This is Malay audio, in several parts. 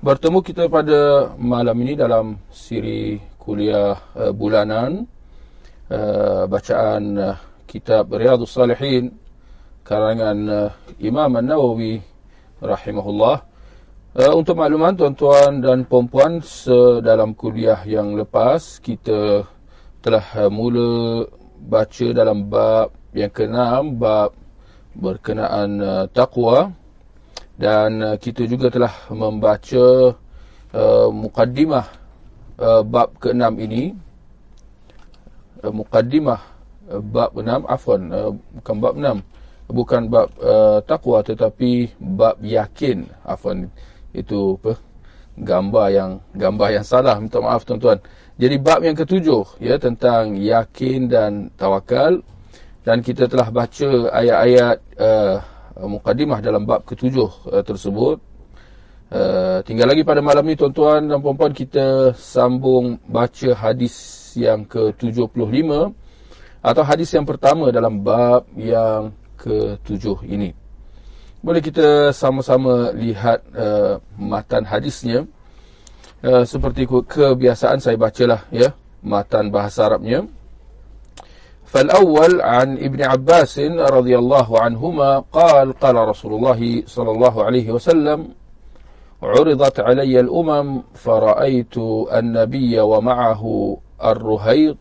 Bertemu kita pada malam ini dalam siri kuliah uh, bulanan uh, Bacaan uh, kitab Riyadus Salihin Karangan uh, Imam An-Nawawi Rahimahullah. Uh, Untuk makluman tuan-tuan dan puan-puan Dalam kuliah yang lepas Kita telah uh, mula baca dalam bab yang keenam bab berkenaan uh, taqwa dan uh, kita juga telah membaca uh, mukaddimah uh, bab keenam ini. Uh, mukaddimah uh, bab enam afwan uh, bukan bab enam. Bukan bab uh, taqwa tetapi bab yakin afwan. Itu apa? Gambar yang gambar yang salah. Minta maaf tuan-tuan. Jadi bab yang ketujuh ya tentang yakin dan tawakal. Dan kita telah baca ayat-ayat uh, mukadimah dalam bab ketujuh uh, tersebut. Uh, tinggal lagi pada malam ni tuan-tuan dan puan-puan kita sambung baca hadis yang ke-75 atau hadis yang pertama dalam bab yang ketujuh ini. Boleh kita sama-sama lihat uh, matan hadisnya. Uh, seperti kebiasaan saya bacalah ya matan bahasa Arabnya. فالأول عن ابن عباس رضي الله عنهما قال قال رسول الله صلى الله عليه وسلم عرضت علي الأمم فرأيت النبي ومعه الرهيط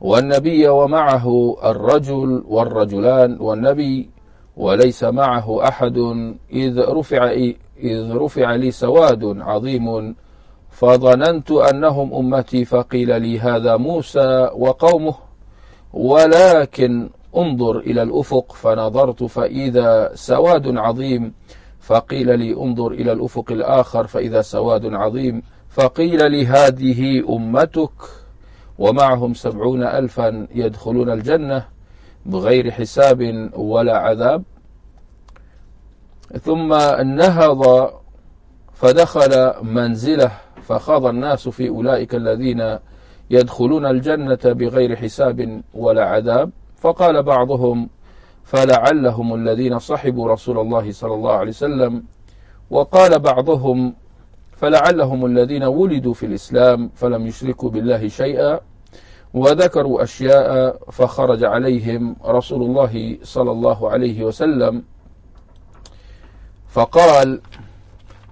والنبي ومعه الرجل والرجلان والنبي وليس معه أحد إذ رفع, إذ رفع لي سواد عظيم فظننت أنهم أمتي فقيل لي هذا موسى وقومه ولكن انظر إلى الأفق فنظرت فإذا سواد عظيم فقيل لي انظر إلى الأفق الآخر فإذا سواد عظيم فقيل لي هذه أمتك ومعهم سبعون ألفا يدخلون الجنة بغير حساب ولا عذاب. ثم نهض فدخل منزله فخاض الناس في أولئك الذين يدخلون الجنة بغير حساب ولا عذاب. فقال بعضهم فلعلهم الذين صحبوا رسول الله صلى الله عليه وسلم. وقال بعضهم فلعلهم الذين ولدوا في الإسلام فلم يشركوا بالله شيئا وذكروا أشياء فخرج عليهم رسول الله صلى الله عليه وسلم. فقال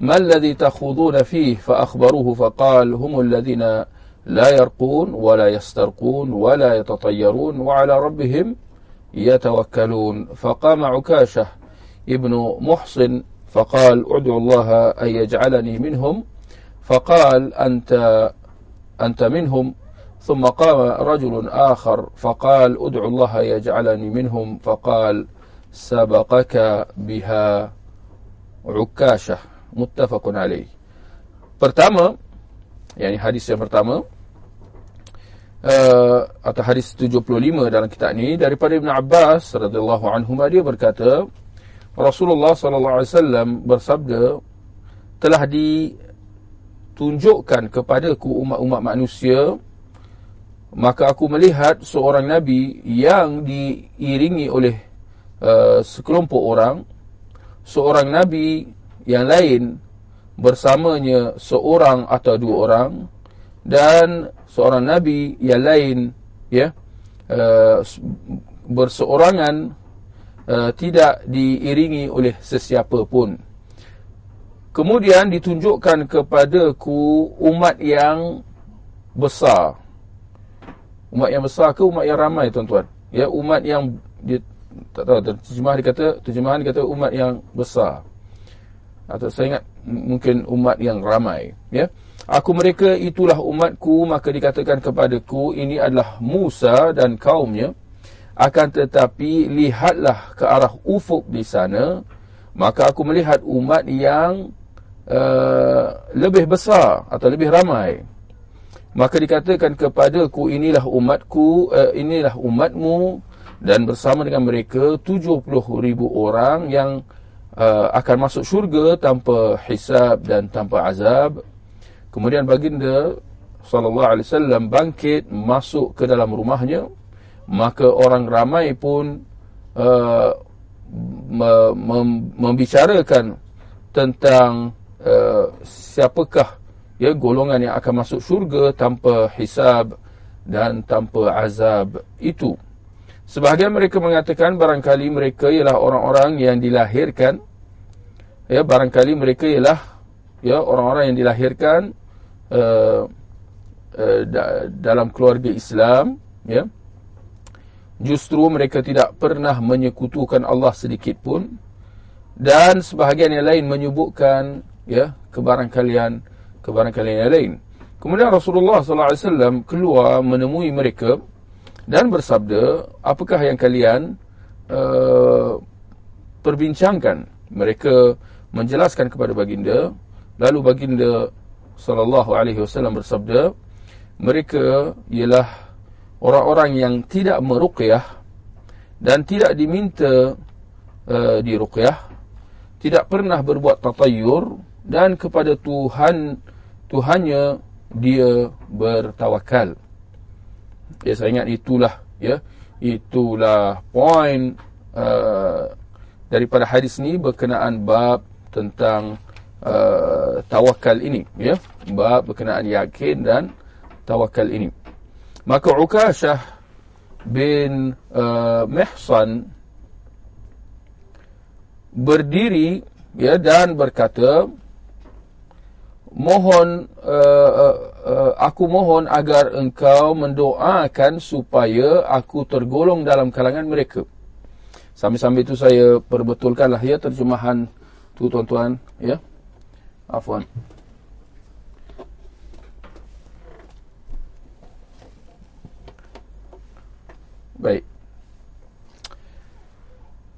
ما الذي تخوضون فيه؟ فأخبروه فقال هم الذين لا يرقون ولا يسترقون ولا يتطيرون وعلى ربهم يتوكلون. فقام عكاشة ابن محصن فقال ادعو الله أن يجعلني منهم. فقال أنت, أنت منهم. ثم قام رجل آخر فقال ادعو الله يجعلني منهم. فقال سبقك بها عكاشة. متفق عليه. Pertama, yakni hadis yang pertama uh, atau hadis 75 dalam kitab ini daripada Ibn Abbas radhiyallahu anhu dia berkata Rasulullah sallallahu alaihi wasallam bersabda telah ditunjukkan kepadaku umat-umat manusia maka aku melihat seorang nabi yang diiringi oleh uh, sekelompok orang seorang nabi yang lain bersamanya seorang atau dua orang dan seorang nabi yang lain ya uh, berseorangan uh, tidak diiringi oleh sesiapa pun. Kemudian ditunjukkan kepadaku umat yang besar. Umat yang besar ke umat yang ramai tuan-tuan? Ya umat yang dia, tak tahu terjemahan dia kata terjemahan dia kata umat yang besar. Atau saya ingat mungkin umat yang ramai ya Aku mereka itulah umatku maka dikatakan kepadaku ini adalah Musa dan kaumnya. Akan tetapi lihatlah ke arah ufuk di sana. Maka aku melihat umat yang uh, lebih besar atau lebih ramai. Maka dikatakan kepadaku inilah umatku uh, inilah umatmu. Dan bersama dengan mereka 70 ribu orang yang uh, akan masuk syurga tanpa hisab dan tanpa azab kemudian baginda sallallahu alaihi wasallam bangkit masuk ke dalam rumahnya. Maka orang ramai pun uh, membicarakan tentang uh, siapakah ya golongan yang akan masuk syurga tanpa hisab dan tanpa azab itu. Sebahagian mereka mengatakan barangkali mereka ialah orang-orang yang dilahirkan. Ya barangkali mereka ialah ya orang-orang yang dilahirkan uh, uh, da- dalam keluarga Islam ya. Justru mereka tidak pernah menyekutukan Allah sedikit pun. Dan sebahagian yang lain menyebutkan ya kebarangkalian kebarangkalian yang lain. Kemudian Rasulullah sallallahu alaihi wasallam keluar menemui mereka dan bersabda apakah yang kalian uh, perbincangkan? Mereka menjelaskan kepada baginda lalu baginda sallallahu alaihi wasallam bersabda mereka ialah orang-orang yang tidak meruqyah dan tidak diminta uh, diruqyah tidak pernah berbuat tatayur dan kepada Tuhan Tuhannya dia bertawakal. Ya saya ingat itulah ya. Itulah poin uh, daripada hadis ni berkenaan bab tentang uh, tawakal ini ya bab berkenaan yakin dan tawakal ini Maka Ukashah bin uh, Mihsan berdiri ya dan berkata mohon uh, uh, uh, aku mohon agar engkau mendoakan supaya aku tergolong dalam kalangan mereka. Sambil-sambil itu saya perbetulkanlah ya terjemahan tu tuan-tuan ya. Afwan. Baik.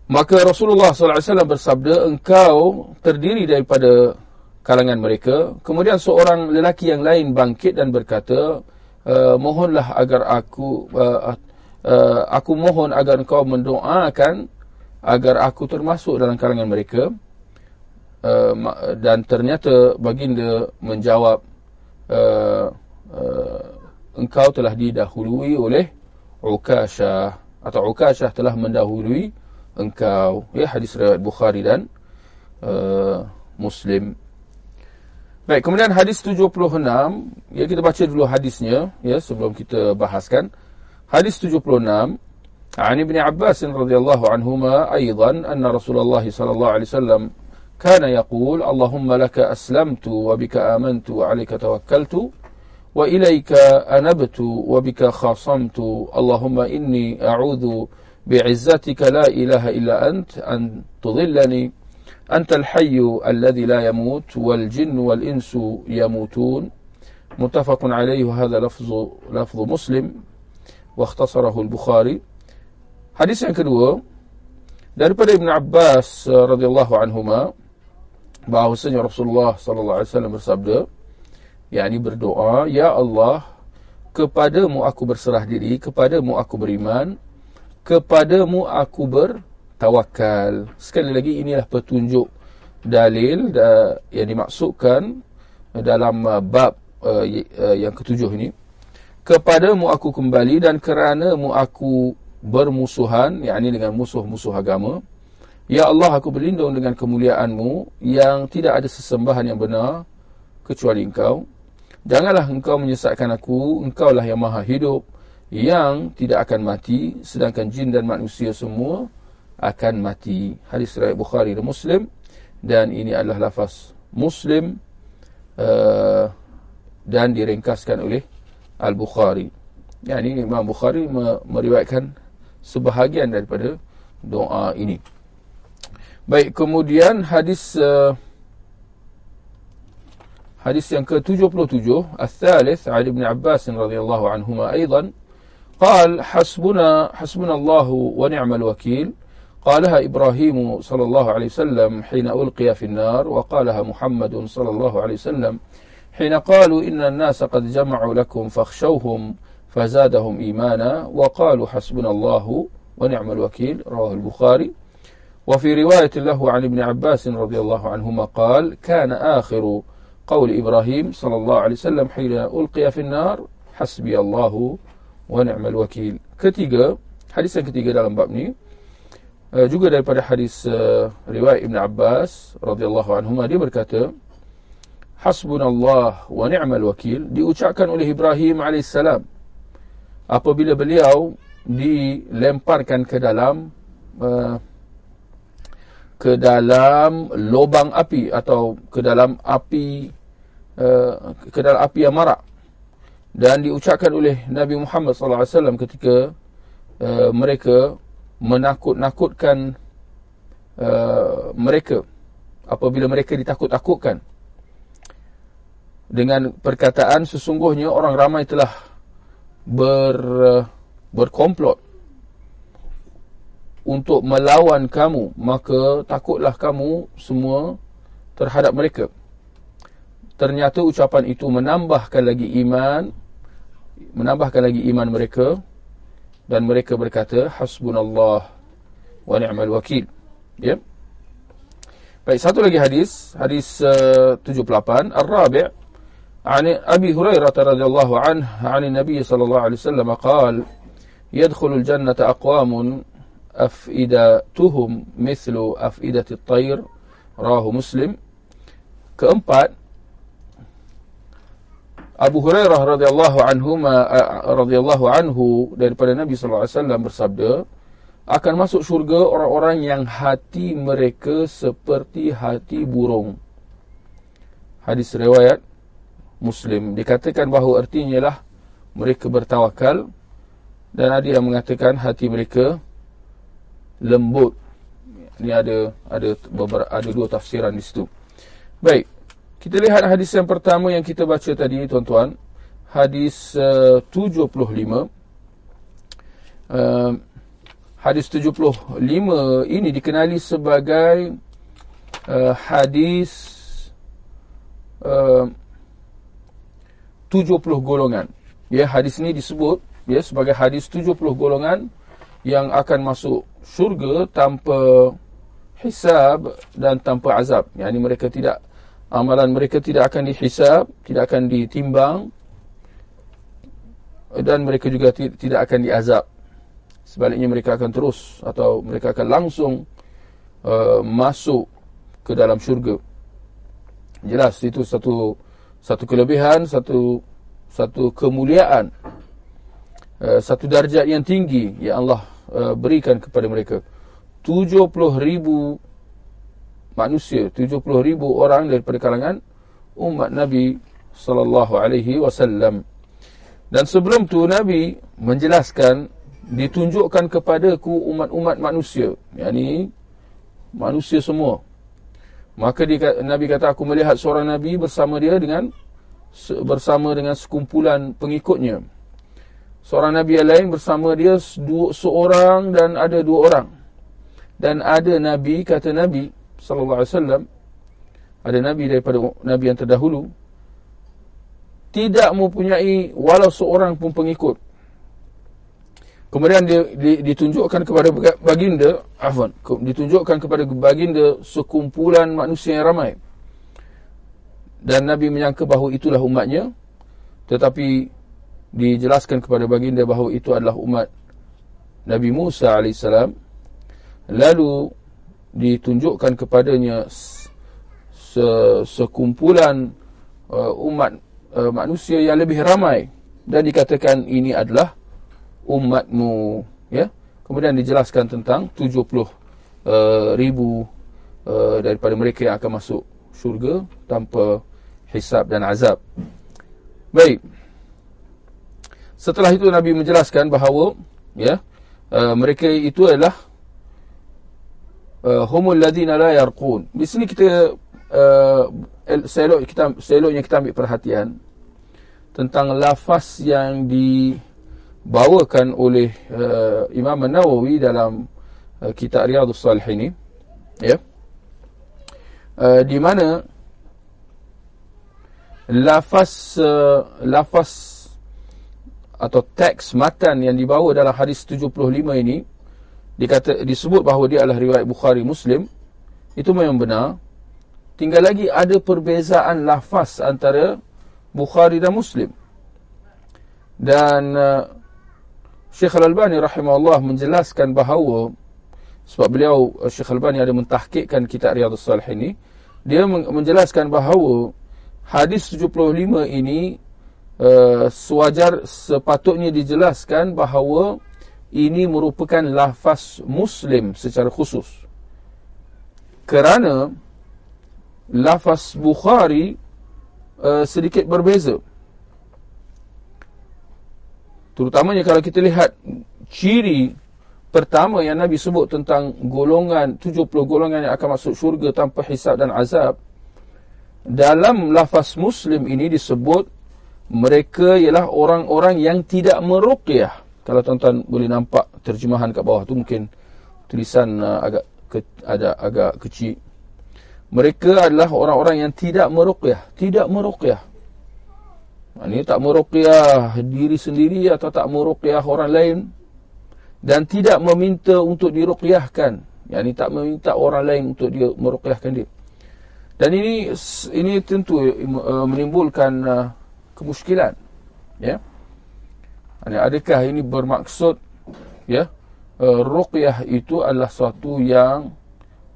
Maka Rasulullah SAW bersabda, engkau terdiri daripada kalangan mereka. Kemudian seorang lelaki yang lain bangkit dan berkata, uh, mohonlah agar aku, uh, uh, aku mohon agar engkau mendoakan agar aku termasuk dalam kalangan mereka Uh, dan ternyata baginda menjawab, uh, uh, engkau telah didahului oleh Ukashah atau Ukashah telah mendahului engkau ya hadis riwayat Bukhari dan uh, Muslim Baik, kemudian hadis 76 ya kita baca dulu hadisnya ya sebelum kita bahaskan. Hadis 76 عن ابن عباس رضي الله عنهما أيضا أن رسول الله صلى الله عليه وسلم كان يقول اللهم لك أسلمت وبك آمنت وعليك توكلت وإليك أنبت وبك خاصمت. اللهم إني أعوذ بعزتك لا إله إلا أنت أن تضلني. أنت الحي الذي لا يموت والجن والإنس يموتون. متفق عليه. هذا لفظ لفظ مسلم واختصره البخاري. حديث yang kedua daripada Ibn Abbas radhiyallahu anhuma bahwasanya Rasulullah sallallahu alaihi wasallam bersabda yakni berdoa ya Allah kepadamu aku berserah diri kepadamu aku beriman kepadamu aku bertawakal sekali lagi inilah petunjuk dalil yang dimaksudkan dalam uh, bab uh, uh, yang ketujuh ini. Kepadamu aku kembali dan keranamu aku bermusuhan yakni dengan musuh-musuh agama ya Allah aku berlindung dengan kemuliaanmu yang tidak ada sesembahan yang benar kecuali engkau Janganlah engkau menyesatkan aku, engkaulah yang maha hidup, yang tidak akan mati, sedangkan jin dan manusia semua akan mati. Hadis riwayat Bukhari dan Muslim, dan ini adalah lafaz Muslim uh, dan diringkaskan oleh Al-Bukhari. Yang ini Imam Bukhari meriwayatkan sebahagian daripada doa ini. Baik, kemudian hadis... Uh, ينك تجو الثالث عن ابن عباس رضي الله عنهما أيضا قال حسبنا حسبنا الله ونعم الوكيل قالها إبراهيم صلى الله عليه وسلم حين ألقي في النار وقالها محمد صلى الله عليه وسلم حين قالوا إن الناس قد جمعوا لكم فاخشوهم فزادهم إيمانا وقالوا حسبنا الله ونعم الوكيل رواه البخاري وفي رواية له عن ابن عباس رضي الله عنهما قال كان آخر قول إبراهيم صلى الله عليه وسلم حين ألقي في النار حسبي الله ونعم الوكيل كتيجة حديثا كتيجة dalam bab ni juga daripada hadis uh, riwayat Ibn Abbas radhiyallahu anhuma dia berkata Hasbunallah wa ni'mal wakil diucapkan oleh Ibrahim alaihissalam apabila beliau dilemparkan ke dalam uh, ke dalam lubang api atau ke dalam api uh, ke dalam api yang marak. Dan diucapkan oleh Nabi Muhammad sallallahu alaihi wasallam ketika uh, mereka menakut-nakutkan uh, mereka. Apabila mereka ditakut-takutkan dengan perkataan sesungguhnya orang ramai telah ber uh, berkomplot untuk melawan kamu maka takutlah kamu semua terhadap mereka ternyata ucapan itu menambahkan lagi iman menambahkan lagi iman mereka dan mereka berkata hasbunallah wa ni'mal wakil ya baik satu lagi hadis hadis uh, 78 ar-rabi' عن أبي هريرة رضي الله عنه عن النبي صلى الله عليه وسلم قال يدخل الجنة أقوام afidatuhum mithlu afidati at-tayr rahu muslim. Keempat Abu Hurairah radhiyallahu anhu radhiyallahu anhu daripada Nabi sallallahu alaihi wasallam bersabda akan masuk syurga orang-orang yang hati mereka seperti hati burung. Hadis riwayat muslim dikatakan bahawa artinya ialah mereka bertawakal dan ada yang mengatakan hati mereka lembut. Ini ada ada beberapa ada dua tafsiran di situ. Baik. Kita lihat hadis yang pertama yang kita baca tadi tuan-tuan. Hadis uh, 75. Uh, hadis 75 ini dikenali sebagai uh, hadis uh, 70 golongan. Ya, hadis ini disebut ya sebagai hadis 70 golongan yang akan masuk syurga tanpa hisab dan tanpa azab. Yang ini mereka tidak amalan mereka tidak akan dihisab, tidak akan ditimbang dan mereka juga tidak akan diazab. Sebaliknya mereka akan terus atau mereka akan langsung uh, masuk ke dalam syurga. Jelas itu satu satu kelebihan, satu satu kemuliaan, uh, satu darjat yang tinggi yang Allah Uh, berikan kepada mereka. 70 ribu manusia 70 ribu orang daripada kalangan umat Nabi sallallahu alaihi wasallam. Dan sebelum tu Nabi menjelaskan ditunjukkan kepadaku umat-umat manusia yakni manusia semua. Maka dia, Nabi kata aku melihat seorang Nabi bersama dia dengan bersama dengan sekumpulan pengikutnya seorang nabi yang lain bersama dia seorang dan ada dua orang. Dan ada nabi kata nabi wasallam ada nabi daripada nabi yang terdahulu tidak mempunyai walau seorang pun pengikut. Kemudian dia, dia ditunjukkan kepada baginda afwan ditunjukkan kepada baginda sekumpulan manusia yang ramai. Dan nabi menyangka bahawa itulah umatnya tetapi dijelaskan kepada baginda bahawa itu adalah umat Nabi Musa AS lalu ditunjukkan kepadanya sekumpulan uh, umat uh, manusia yang lebih ramai. Dan dikatakan ini adalah umatmu ya. Kemudian dijelaskan tentang 70 uh, ribu daripada mereka yang akan masuk syurga tanpa hisab dan azab. Baik Setelah itu Nabi menjelaskan bahawa ya uh, mereka itu adalah uh, humul ladina la yarqun. Di sini kita uh, selok kita seloknya kita ambil perhatian tentang lafaz yang dibawakan oleh uh, Imam Nawawi dalam uh, kitab Riyadhus Salihin ya uh, di mana lafaz uh, lafaz atau teks matan yang dibawa dalam hadis 75 ini dikata disebut bahawa dia adalah riwayat Bukhari Muslim itu memang benar. Tinggal lagi ada perbezaan lafaz antara Bukhari dan Muslim. Dan uh, Syekh Al-Albani rahimahullah menjelaskan bahawa sebab beliau uh, Syekh Al-Albani ada mentahqiqkan kitab Riyadhus Salihin ini dia menjelaskan bahawa hadis 75 ini uh, sewajar sepatutnya dijelaskan bahawa ini merupakan lafaz muslim secara khusus. Kerana lafaz Bukhari uh, sedikit berbeza. Terutamanya kalau kita lihat ciri pertama yang Nabi sebut tentang golongan 70 golongan yang akan masuk syurga tanpa hisab dan azab dalam lafaz muslim ini disebut mereka ialah orang-orang yang tidak meruqyah. Kalau tuan-tuan boleh nampak terjemahan kat bawah tu mungkin tulisan uh, agak ke, ada agak kecil. Mereka adalah orang-orang yang tidak meruqyah, tidak meruqyah. Ini tak meruqyah diri sendiri atau tak meruqyah orang lain dan tidak meminta untuk diruqyahkan. Yang ini tak meminta orang lain untuk dia meruqyahkan dia. Dan ini ini tentu uh, menimbulkan uh, kemuskilan ya. Adakah ini bermaksud ya? Uh, ruqyah itu adalah sesuatu yang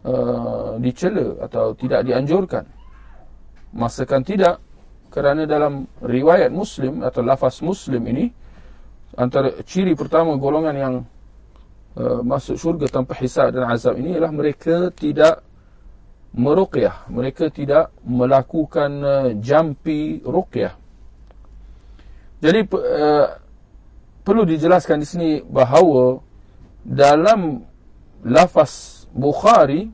uh, dicela atau tidak dianjurkan. Masakan tidak kerana dalam riwayat muslim atau lafaz muslim ini antara ciri pertama golongan yang uh, masuk syurga tanpa hisab dan azab ini ialah mereka tidak meruqyah. Mereka tidak melakukan uh, jampi ruqyah jadi uh, perlu dijelaskan di sini bahawa dalam lafaz Bukhari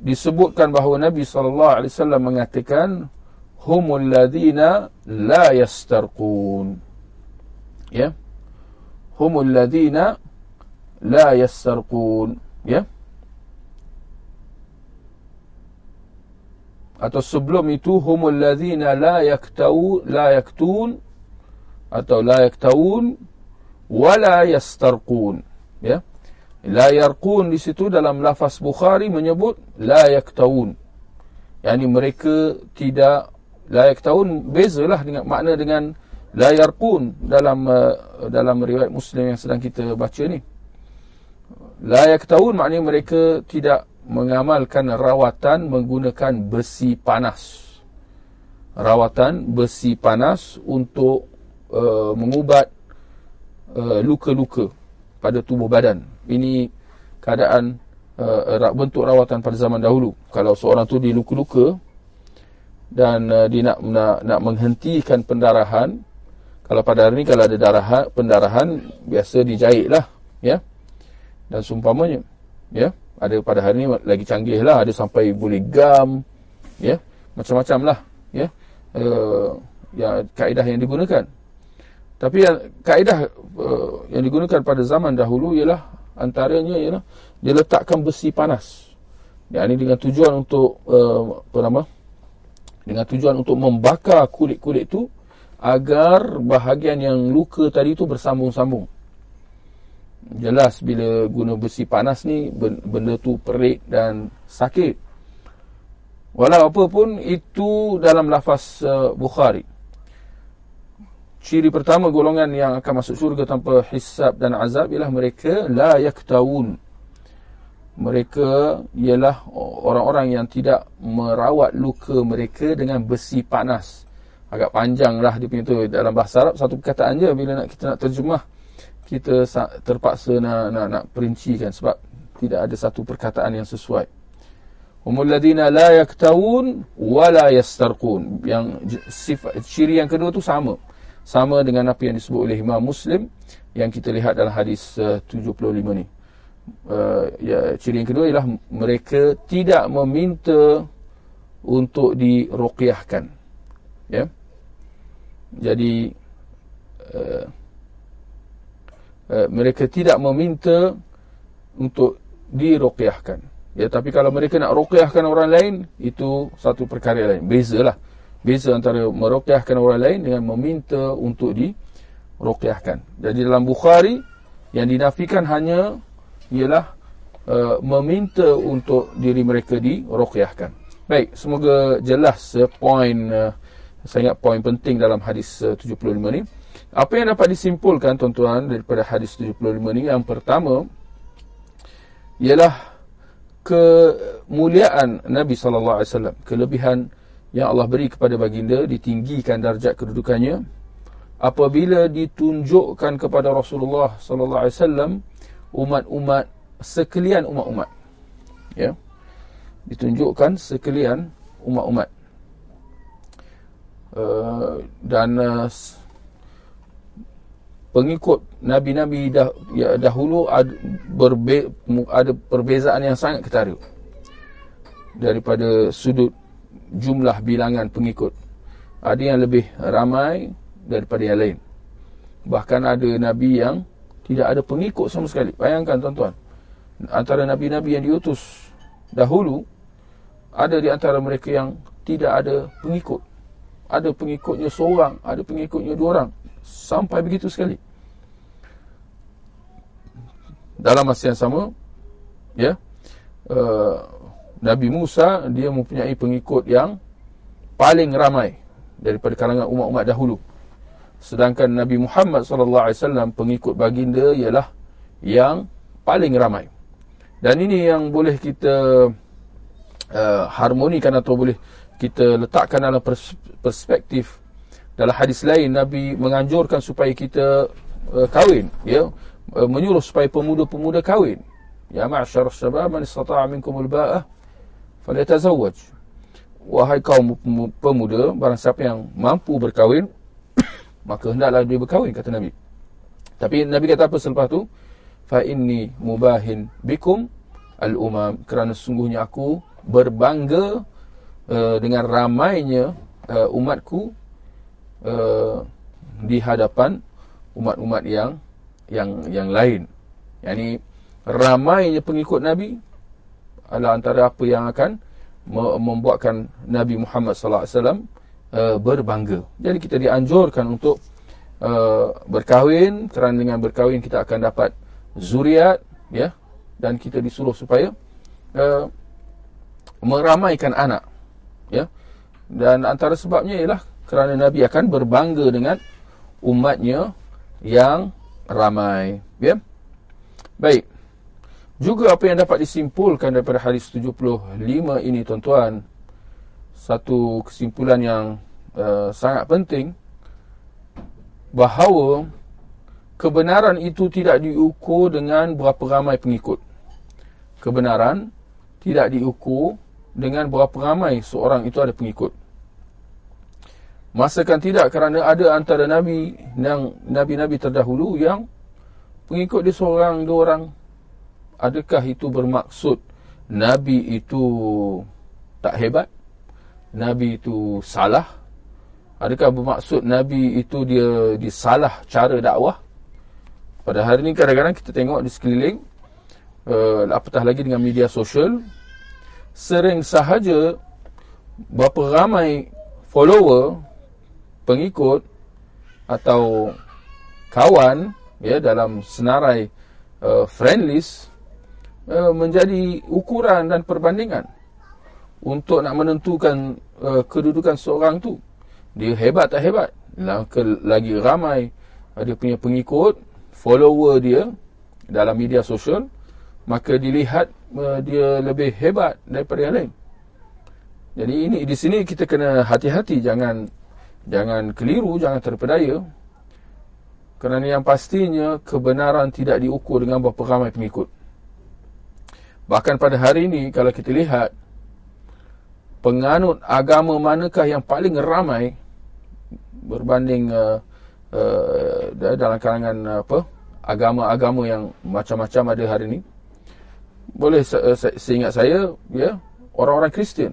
disebutkan bahawa Nabi sallallahu alaihi wasallam mengatakan humul ladina la yastarqun. Ya? Humul ladina la yastarqun. Ya atau sebelum itu humul ladzina la yaktau la yaktun atau la yaktaun wala yastarqun. Ya? La yarqun di situ dalam lafaz bukhari menyebut la yaktaun. Yakni mereka tidak la yaktaun bezalah dengan makna dengan la yarqun dalam uh, dalam riwayat muslim yang sedang kita baca ni. La yaktaun maknanya mereka tidak mengamalkan rawatan menggunakan besi panas. Rawatan besi panas untuk uh, mengubat uh, luka-luka pada tubuh badan. Ini keadaan uh, bentuk rawatan pada zaman dahulu. Kalau seorang tu di luka-luka dan uh, dia nak, nak nak menghentikan pendarahan, kalau pada hari ini kalau ada darah pendarahan biasa dijahitlah, ya. Dan seumpamanya, ya ada pada hari ini lagi canggih lah. Ada sampai boleh gam ya. Macam-macam lah ya. Uh, ya kaedah yang digunakan. Tapi yang kaedah uh, yang digunakan pada zaman dahulu ialah antaranya ialah dia letakkan besi panas. Ya ini dengan tujuan untuk uh, apa nama? Dengan tujuan untuk membakar kulit-kulit tu agar bahagian yang luka tadi tu bersambung-sambung jelas bila guna besi panas ni benda tu perik dan sakit. Walau apa pun itu dalam lafaz uh, Bukhari. Ciri pertama golongan yang akan masuk syurga tanpa hisab dan azab ialah mereka la yaktawun. Mereka ialah orang-orang yang tidak merawat luka mereka dengan besi panas. Agak panjang lah dia punya tu. Dalam bahasa Arab satu perkataan je bila nak kita nak terjemah kita terpaksa nak nak nak perincikan sebab tidak ada satu perkataan yang sesuai. Humul ladina la yaktawun wa la yastarqun. Yang sifat ciri yang kedua tu sama. Sama dengan apa yang disebut oleh Imam Muslim yang kita lihat dalam hadis uh, 75 ni. Uh, ya ciri yang kedua ialah mereka tidak meminta untuk diruqyahkan. Ya. Jadi uh, uh, mereka tidak meminta untuk diruqyahkan. Ya tapi kalau mereka nak ruqyahkan orang lain itu satu perkara lain. Bezalah. Beza antara meruqyahkan orang lain dengan meminta untuk diruqyahkan. Jadi dalam bukhari yang dinafikan hanya ialah uh, meminta untuk diri mereka diruqyahkan. Baik semoga jelas uh, poin uh, saya ingat poin penting dalam hadis uh, 75 ni apa yang dapat disimpulkan tuan-tuan daripada hadis 75 ni? Yang pertama ialah kemuliaan Nabi sallallahu alaihi wasallam kelebihan yang Allah beri kepada baginda ditinggikan darjat kedudukannya. Apabila ditunjukkan kepada Rasulullah sallallahu alaihi wasallam umat-umat sekalian umat-umat ya ditunjukkan sekalian umat-umat. Uh, dan uh, pengikut nabi-nabi dah, ya, dahulu ada, berbe, ada perbezaan yang sangat ketara daripada sudut jumlah bilangan pengikut. Ada yang lebih ramai daripada yang lain. Bahkan ada nabi yang tidak ada pengikut sama sekali. Bayangkan tuan-tuan antara nabi-nabi yang diutus dahulu ada di antara mereka yang tidak ada pengikut. Ada pengikutnya seorang ada pengikutnya dua orang. Sampai begitu sekali dalam masa yang sama ya uh, Nabi Musa dia mempunyai pengikut yang paling ramai daripada kalangan umat-umat dahulu. Sedangkan Nabi Muhammad sallallahu alaihi wasallam pengikut baginda ialah yang paling ramai. Dan ini yang boleh kita uh, harmonikan atau boleh kita letakkan dalam perspektif. Dalam hadis lain Nabi menganjurkan supaya kita uh, kahwin ya menyuruh supaya pemuda-pemuda kahwin. Ya ma'syar syabab man istata'a minkum al-ba'ah falyatazawwaj. Wahai kaum pemuda barang siapa yang mampu berkahwin maka hendaklah dia berkahwin kata Nabi. Tapi Nabi kata apa selepas tu? Fa inni mubahin bikum al-umam. Kerana sungguhnya aku berbangga uh, dengan ramainya uh, umatku uh, di hadapan umat-umat yang yang yang lain. Yani ramainya pengikut Nabi adalah antara apa yang akan membuatkan Nabi Muhammad sallallahu alaihi wasallam uh, berbangga. Jadi kita dianjurkan untuk uh, berkahwin kerana dengan berkahwin kita akan dapat zuriat ya dan kita disuruh supaya uh, meramaikan anak ya. Dan antara sebabnya ialah kerana Nabi akan berbangga dengan umatnya yang ramai. Ya? Baik. Juga apa yang dapat disimpulkan daripada hadis 75 ini tuan-tuan, satu kesimpulan yang uh, sangat penting bahawa kebenaran itu tidak diukur dengan berapa ramai pengikut. Kebenaran tidak diukur dengan berapa ramai seorang itu ada pengikut. Masakan tidak kerana ada antara Nabi yang Nabi-Nabi terdahulu yang pengikut dia seorang dua orang. Adakah itu bermaksud Nabi itu tak hebat? Nabi itu salah? Adakah bermaksud Nabi itu dia disalah cara dakwah? Pada hari ini kadang-kadang kita tengok di sekeliling uh, apatah lagi dengan media sosial sering sahaja berapa ramai follower pengikut atau kawan ya dalam senarai uh, friend list uh, menjadi ukuran dan perbandingan untuk nak menentukan uh, kedudukan seorang tu. Dia hebat tak hebat? Lagi ramai dia punya pengikut follower dia dalam media sosial maka dilihat uh, dia lebih hebat daripada yang lain. Jadi ini di sini kita kena hati-hati jangan Jangan keliru, jangan terpedaya. Kerana yang pastinya kebenaran tidak diukur dengan berapa ramai pengikut. Bahkan pada hari ini kalau kita lihat penganut agama manakah yang paling ramai berbanding uh, uh, dalam kalangan apa agama-agama yang macam-macam ada hari ini boleh uh, seingat saya ya orang-orang Kristian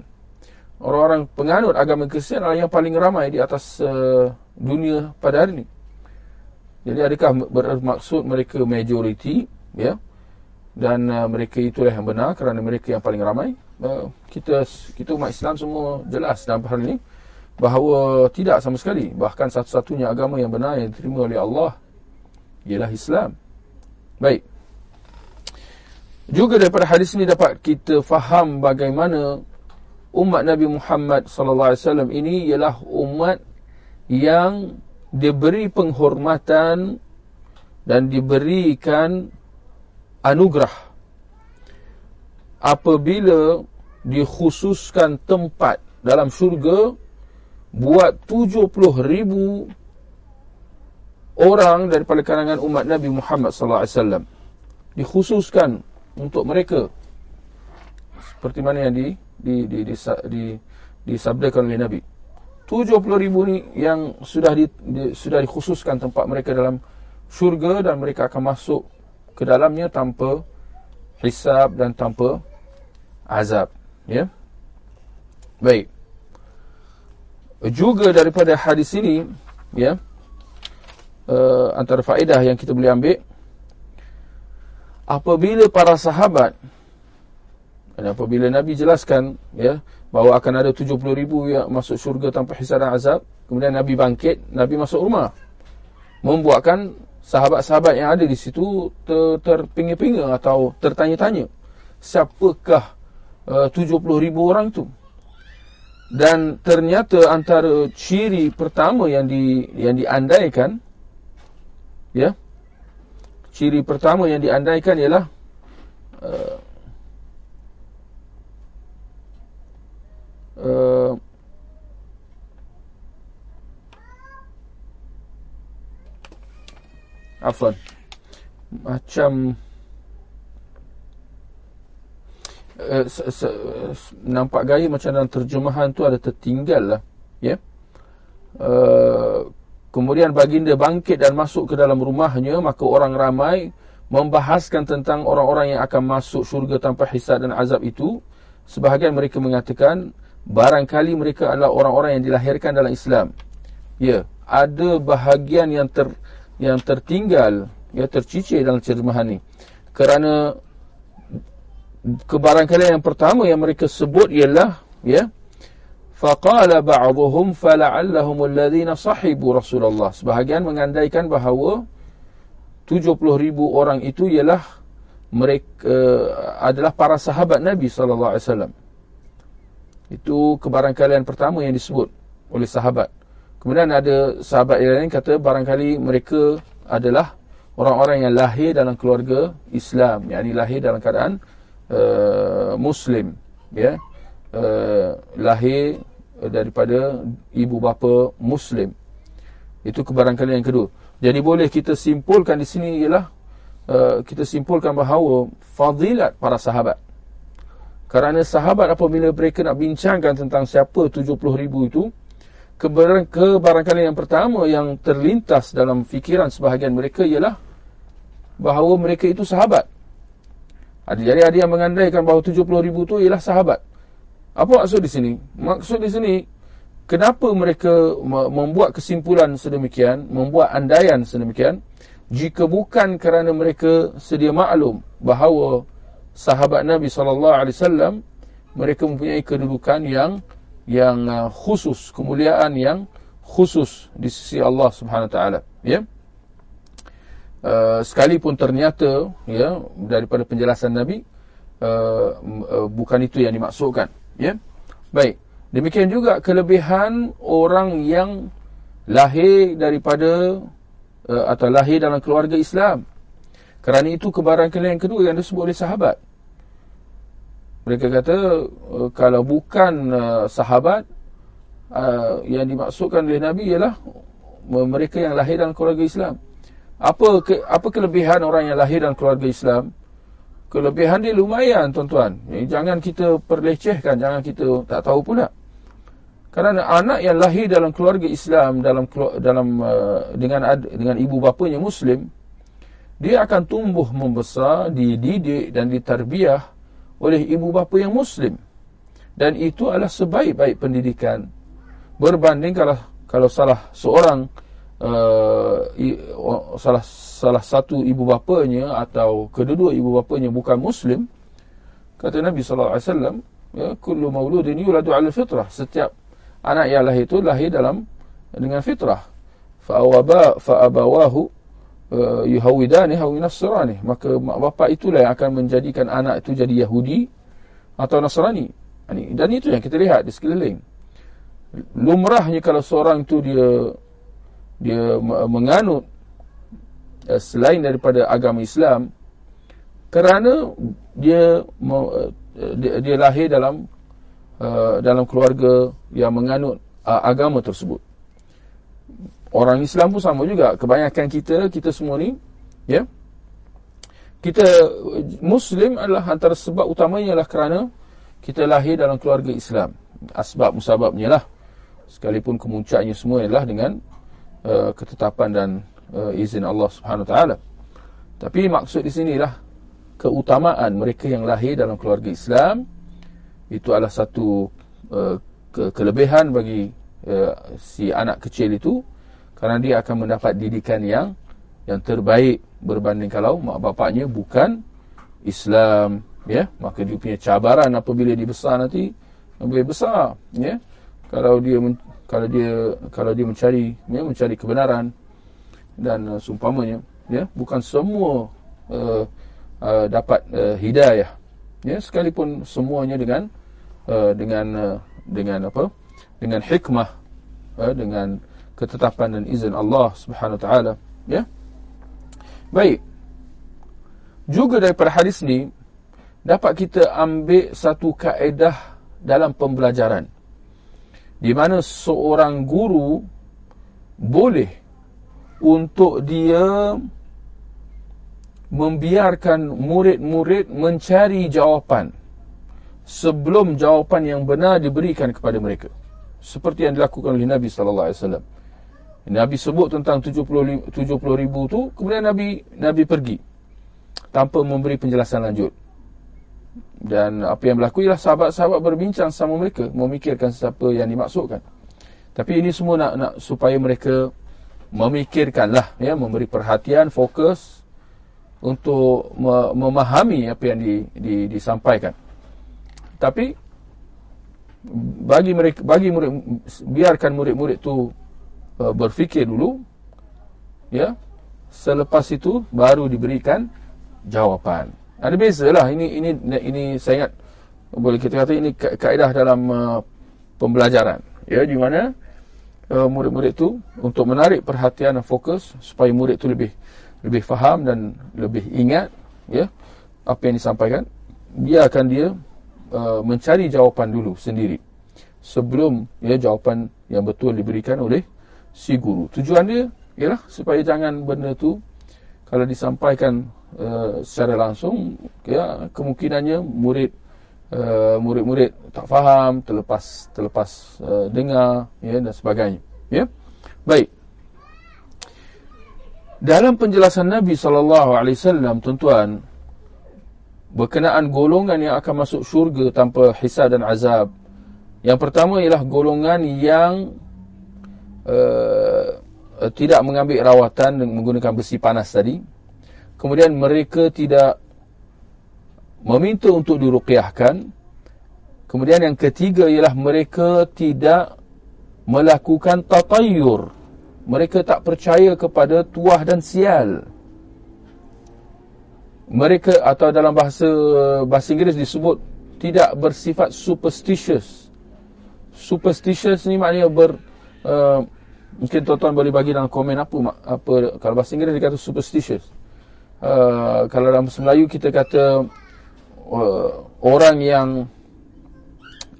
orang-orang penganut agama Kristian adalah yang paling ramai di atas uh, dunia pada hari ini. Jadi adakah bermaksud mereka majoriti ya? Dan uh, mereka itulah yang benar kerana mereka yang paling ramai. Uh, kita kita umat Islam semua jelas dalam hal ini bahawa tidak sama sekali bahkan satu-satunya agama yang benar yang diterima oleh Allah ialah Islam. Baik. Juga daripada hadis ini dapat kita faham bagaimana umat Nabi Muhammad sallallahu alaihi wasallam ini ialah umat yang diberi penghormatan dan diberikan anugerah. Apabila dikhususkan tempat dalam syurga buat 70 ribu orang daripada kalangan umat Nabi Muhammad sallallahu alaihi wasallam. Dikhususkan untuk mereka seperti mana yang di di di di, di disabdakan oleh Nabi. 70 ribu ni yang sudah di, di, sudah dikhususkan tempat mereka dalam syurga dan mereka akan masuk ke dalamnya tanpa hisab dan tanpa azab ya? Baik. Juga daripada hadis ini ya uh, antara faedah yang kita boleh ambil apabila para sahabat dan apabila Nabi jelaskan ya bahawa akan ada 70 ribu yang masuk syurga tanpa hisab dan azab. Kemudian Nabi bangkit, Nabi masuk rumah. Membuatkan sahabat-sahabat yang ada di situ ter terpinga-pinga atau tertanya-tanya. Siapakah uh, 70 ribu orang itu? Dan ternyata antara ciri pertama yang di yang diandaikan ya ciri pertama yang diandaikan ialah uh, uh, Afwan Macam uh, Nampak gaya macam dalam terjemahan tu ada tertinggal lah Ya yeah? uh, Kemudian baginda bangkit dan masuk ke dalam rumahnya Maka orang ramai Membahaskan tentang orang-orang yang akan masuk syurga tanpa hisab dan azab itu Sebahagian mereka mengatakan barangkali mereka adalah orang-orang yang dilahirkan dalam Islam. Ya, ada bahagian yang ter yang tertinggal, ya tercicir dalam terjemahan ini. Kerana kebarangkalian yang pertama yang mereka sebut ialah ya faqala ba'dhum fala'allahum alladhina sahibu Rasulullah. Sebahagian mengandaikan bahawa 70 ribu orang itu ialah mereka uh, adalah para sahabat Nabi sallallahu alaihi wasallam. Itu kebarangkalian pertama yang disebut oleh sahabat. Kemudian ada sahabat yang lain kata barangkali mereka adalah orang-orang yang lahir dalam keluarga Islam, yakni lahir dalam keadaan uh, muslim, ya. Uh, lahir daripada ibu bapa muslim. Itu kebarangkalian yang kedua. Jadi boleh kita simpulkan di sini ialah uh, kita simpulkan bahawa fadilat para sahabat kerana sahabat apabila mereka nak bincangkan tentang siapa 70 ribu itu Kebarangkali yang pertama yang terlintas dalam fikiran sebahagian mereka ialah Bahawa mereka itu sahabat Jadi ada yang mengandaikan bahawa 70 ribu itu ialah sahabat Apa maksud di sini? Maksud di sini Kenapa mereka membuat kesimpulan sedemikian Membuat andaian sedemikian Jika bukan kerana mereka sedia maklum Bahawa sahabat Nabi sallallahu alaihi wasallam mereka mempunyai kedudukan yang yang uh, khusus, kemuliaan yang khusus di sisi Allah Subhanahu taala, ya. Uh, sekalipun ternyata ya daripada penjelasan Nabi uh, uh, bukan itu yang dimaksudkan, ya. Baik. Demikian juga kelebihan orang yang lahir daripada uh, atau lahir dalam keluarga Islam. Kerana itu kebarangkalian yang kedua yang disebut oleh sahabat. Mereka kata uh, kalau bukan uh, sahabat uh, yang dimaksudkan oleh Nabi ialah mereka yang lahir dalam keluarga Islam. Apa ke, apa kelebihan orang yang lahir dalam keluarga Islam? Kelebihan dia lumayan tuan-tuan. Jangan kita perlecehkan, jangan kita tak tahu pula. Kerana anak yang lahir dalam keluarga Islam dalam dalam dengan dengan ibu bapanya muslim dia akan tumbuh membesar dididik dan ditarbiah oleh ibu bapa yang muslim. Dan itu adalah sebaik-baik pendidikan. Berbanding kalau kalau salah seorang uh, salah salah satu ibu bapanya atau kedua-dua ibu bapanya bukan muslim kata Nabi sallallahu alaihi wasallam ya kullu mauludin yuladu 'ala fitrah. Setiap anak yang lahir itu lahir dalam dengan fitrah. Fa awaba fa abawahu uh, yuhawidani hawi nasrani. Maka mak bapak itulah yang akan menjadikan anak itu jadi yahudi atau nasrani. Dan itu yang kita lihat di sekeliling. Lumrahnya kalau seorang itu dia dia menganut uh, selain daripada agama Islam kerana dia uh, dia, lahir dalam dalam keluarga yang menganut agama tersebut. Orang Islam pun sama juga. Kebanyakan kita, kita semua ni, ya, kita Muslim adalah antara sebab utamanya adalah kerana kita lahir dalam keluarga Islam. Asbab musababnya lah. Sekalipun kemuncaknya semua adalah dengan uh, ketetapan dan uh, izin Allah Subhanahu Taala. Tapi maksud di sinilah keutamaan mereka yang lahir dalam keluarga Islam itu adalah satu uh, ke kelebihan bagi uh, si anak kecil itu kerana dia akan mendapat didikan yang yang terbaik berbanding kalau mak bapaknya bukan Islam ya. Maka dia punya cabaran apabila dia besar nanti lebih besar ya. Kalau dia kalau dia kalau dia mencari ya mencari kebenaran dan uh, seumpamanya ya. Bukan semua uh, uh, dapat uh, hidayah ya. Sekalipun semuanya dengan uh, dengan uh, dengan apa? Dengan hikmah uh, dengan ketetapan dan izin Allah Subhanahu taala ya. Baik. Juga daripada hadis ni dapat kita ambil satu kaedah dalam pembelajaran. Di mana seorang guru boleh untuk dia membiarkan murid-murid mencari jawapan sebelum jawapan yang benar diberikan kepada mereka. Seperti yang dilakukan oleh Nabi sallallahu alaihi wasallam Nabi sebut tentang 70 70 ribu tu kemudian Nabi Nabi pergi tanpa memberi penjelasan lanjut dan apa yang berlaku ialah sahabat-sahabat berbincang sama mereka memikirkan siapa yang dimaksudkan tapi ini semua nak nak supaya mereka memikirkanlah ya memberi perhatian fokus untuk memahami apa yang di, di, disampaikan. Tapi bagi mereka bagi murid biarkan murid-murid tu uh, berfikir dulu ya. Selepas itu baru diberikan jawapan. Ada bezalah ini ini ini saya ingat boleh kita kata ini kaedah dalam uh, pembelajaran. Ya di mana uh, murid-murid tu untuk menarik perhatian dan fokus supaya murid tu lebih lebih faham dan lebih ingat ya apa yang disampaikan biarkan dia uh, mencari jawapan dulu sendiri sebelum ya jawapan yang betul diberikan oleh si guru. Tujuan dia ialah supaya jangan benda tu kalau disampaikan uh, secara langsung ya kemungkinannya murid uh, murid-murid tak faham terlepas terlepas uh, dengar ya dan sebagainya ya. Baik. Dalam penjelasan Nabi sallallahu alaihi wasallam tuan-tuan berkenaan golongan yang akan masuk syurga tanpa hisab dan azab. Yang pertama ialah golongan yang uh, tidak mengambil rawatan menggunakan besi panas tadi. Kemudian mereka tidak meminta untuk diruqyahkan. Kemudian yang ketiga ialah mereka tidak melakukan tatayyur mereka tak percaya kepada tuah dan sial. Mereka atau dalam bahasa bahasa Inggeris disebut tidak bersifat superstitious. Superstitious ni maknanya ber uh, mungkin tuan-tuan boleh bagi dalam komen apa apa kalau bahasa Inggeris dia kata superstitious. Uh, kalau dalam bahasa Melayu kita kata uh, orang yang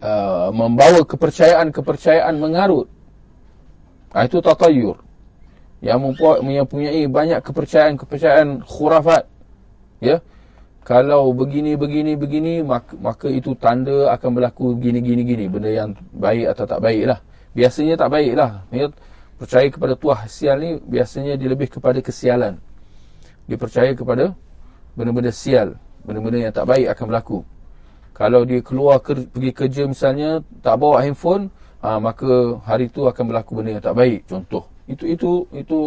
uh, membawa kepercayaan-kepercayaan mengarut Ha, itu tatayur. Yang mempunyai banyak kepercayaan-kepercayaan khurafat. Ya. Kalau begini, begini, begini, maka, maka itu tanda akan berlaku begini, gini, gini. Benda yang baik atau tak baik lah. Biasanya tak baik lah. Ya. Percaya kepada tuah sial ni, biasanya dia lebih kepada kesialan. Dia percaya kepada benda-benda sial. Benda-benda yang tak baik akan berlaku. Kalau dia keluar ke, pergi kerja misalnya, tak bawa handphone, ha, maka hari itu akan berlaku benda yang tak baik contoh itu itu itu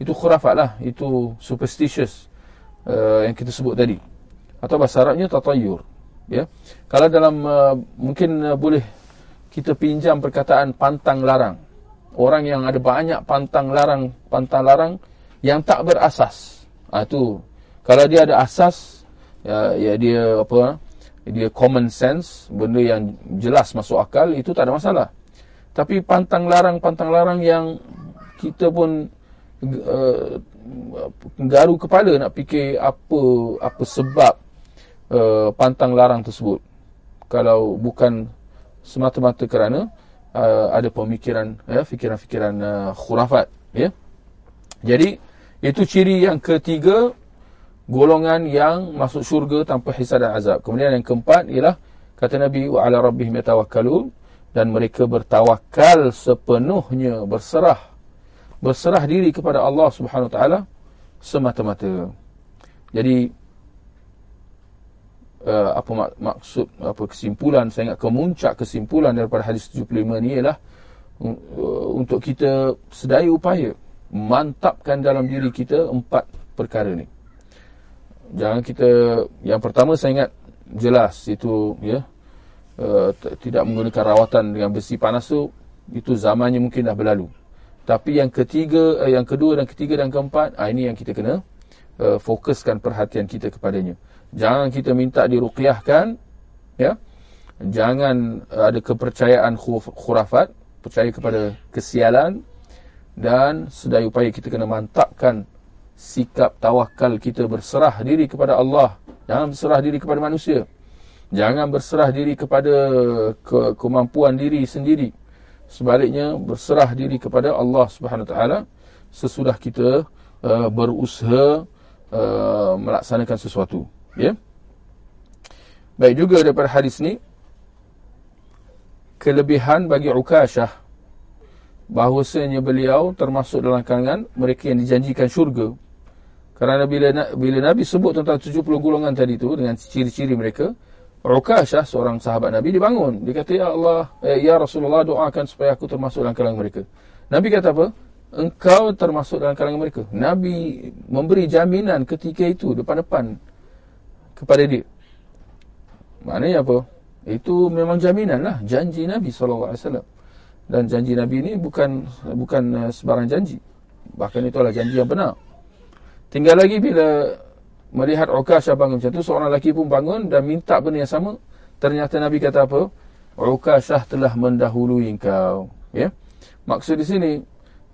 itu khurafat lah itu superstitious uh, yang kita sebut tadi atau bahasa Arabnya tatayur ya kalau dalam uh, mungkin uh, boleh kita pinjam perkataan pantang larang orang yang ada banyak pantang larang pantang larang yang tak berasas. Ha, itu kalau dia ada asas ya, ya dia apa dia common sense benda yang jelas masuk akal itu tak ada masalah. Tapi pantang larang pantang larang yang kita pun uh, garu kepala nak fikir apa apa sebab uh, pantang larang tersebut. Kalau bukan semata-mata kerana uh, ada pemikiran ya fikiran-fikiran uh, khurafat ya jadi itu ciri yang ketiga golongan yang masuk syurga tanpa hisab dan azab kemudian yang keempat ialah kata nabi wa ala rabbihim yatawakkalun dan mereka bertawakal sepenuhnya berserah berserah diri kepada Allah Subhanahu taala semata-mata. Jadi uh, apa mak, maksud apa kesimpulan saya ingat kemuncak kesimpulan daripada hadis 75 ni ialah uh, untuk kita sedaya upaya mantapkan dalam diri kita empat perkara ni. Jangan kita yang pertama saya ingat jelas itu ya uh, tidak menggunakan rawatan dengan besi panas tu itu zamannya mungkin dah berlalu. Tapi yang ketiga, uh, yang kedua dan ketiga dan keempat, uh, ini yang kita kena uh, fokuskan perhatian kita kepadanya. Jangan kita minta diruqyahkan, ya. Jangan uh, ada kepercayaan khurafat, percaya kepada kesialan dan sedaya upaya kita kena mantapkan sikap tawakal kita berserah diri kepada Allah. Jangan berserah diri kepada manusia. Jangan berserah diri kepada ke kemampuan diri sendiri sebaliknya berserah diri kepada Allah Subhanahu taala sesudah kita uh, berusaha uh, melaksanakan sesuatu ya baik juga daripada hadis ni kelebihan bagi Ukashah bahawasanya beliau termasuk dalam kalangan mereka yang dijanjikan syurga kerana bila bila Nabi sebut tentang 70 golongan tadi tu dengan ciri-ciri mereka Ukashah seorang sahabat Nabi dibangun. Dia kata ya Allah, eh, ya Rasulullah doakan supaya aku termasuk dalam kalangan mereka. Nabi kata apa? Engkau termasuk dalam kalangan mereka. Nabi memberi jaminan ketika itu depan-depan kepada dia. Maknanya apa? Itu memang jaminan lah janji Nabi SAW. Dan janji Nabi ini bukan bukan eh, sebarang janji. Bahkan itu adalah janji yang benar. Tinggal lagi bila melihat Ukashah bangun macam tu seorang lelaki pun bangun dan minta benda yang sama ternyata Nabi kata apa Ukashah telah mendahului engkau ya maksud di sini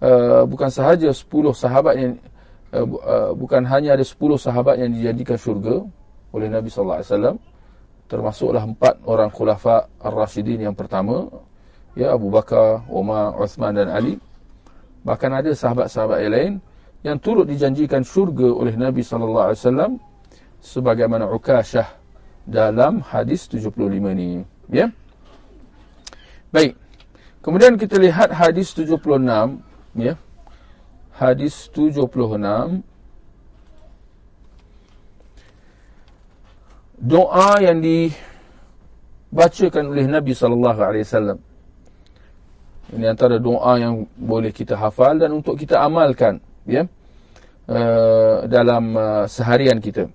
uh, bukan sahaja 10 sahabat yang uh, uh, bukan hanya ada 10 sahabat yang dijadikan syurga oleh Nabi sallallahu alaihi wasallam termasuklah empat orang khulafa ar-rasyidin yang pertama ya Abu Bakar, Umar, Uthman dan Ali. Bahkan ada sahabat-sahabat yang lain yang turut dijanjikan syurga oleh Nabi sallallahu alaihi wasallam sebagaimana Ukashah dalam hadis 75 ni ya. Baik. Kemudian kita lihat hadis 76 ya. Hadis 76 doa yang dibacakan oleh Nabi sallallahu alaihi wasallam. Ini antara doa yang boleh kita hafal dan untuk kita amalkan ya uh, dalam uh, seharian kita.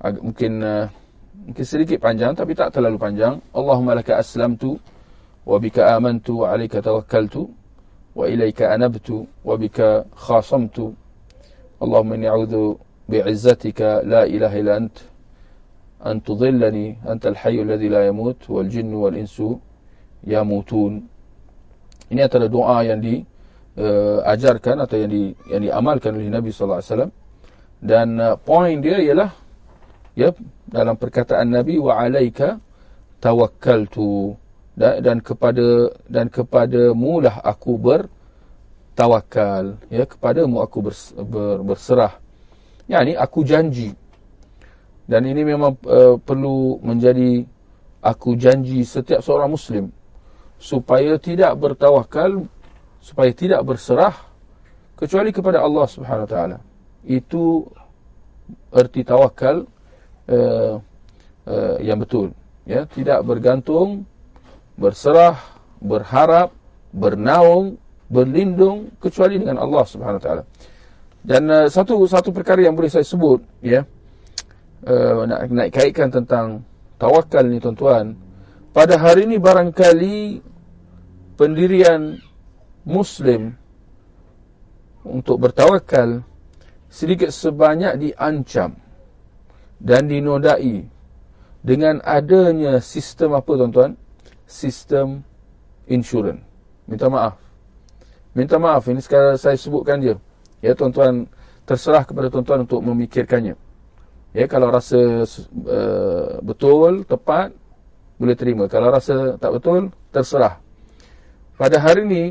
Ag- mungkin uh, mungkin sedikit panjang tapi tak terlalu panjang. Allahumma laka aslamtu wa bika amantu wa alayka tawakkaltu wa ilayka anabtu wa bika khasamtu. Allahumma inni a'udzu bi'izzatika la ilaha illa ant anta al-hayy alladhi la yamut wal jinnu wal insu yamutun ini adalah doa yang di uh, ajarkan atau yang di yang diamalkan oleh Nabi sallallahu alaihi wasallam. Dan uh, poin dia ialah ya dalam perkataan Nabi wa alaika tawakkaltu. Dan, dan kepada dan kepada mulah aku bertawakal ya kepadamu aku bers, ber, berserah. Yakni aku janji dan ini memang uh, perlu menjadi aku janji setiap seorang muslim supaya tidak bertawakal supaya tidak berserah kecuali kepada Allah Subhanahu Wa Taala. Itu erti tawakal uh, uh, yang betul. Ya, tidak bergantung, berserah, berharap, bernaung berlindung kecuali dengan Allah Subhanahu taala. Dan uh, satu satu perkara yang boleh saya sebut ya uh, nak nak kaitkan tentang tawakal ni tuan-tuan. Pada hari ini barangkali pendirian muslim untuk bertawakal sedikit sebanyak diancam dan dinodai dengan adanya sistem apa tuan-tuan? Sistem insurans. Minta maaf. Minta maaf ini sekarang saya sebutkan je. Ya tuan-tuan terserah kepada tuan-tuan untuk memikirkannya. Ya kalau rasa uh, betul, tepat boleh terima. Kalau rasa tak betul, terserah. Pada hari ini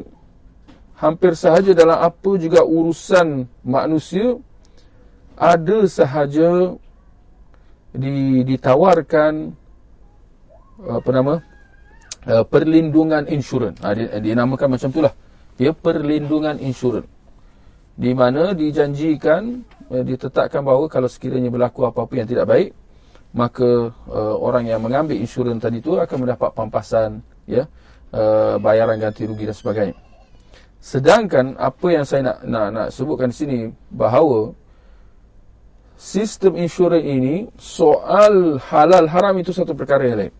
hampir sahaja dalam apa juga urusan manusia ada sahaja di, ditawarkan apa nama uh, perlindungan insurans. Ha, dia, dinamakan macam itulah. Ya perlindungan insurans. Di mana dijanjikan ditetapkan bahawa kalau sekiranya berlaku apa-apa yang tidak baik, maka uh, orang yang mengambil insurans tadi itu akan mendapat pampasan ya uh, bayaran ganti rugi dan sebagainya. Sedangkan apa yang saya nak nak, nak sebutkan di sini bahawa sistem insurans ini soal halal haram itu satu perkara yang lain.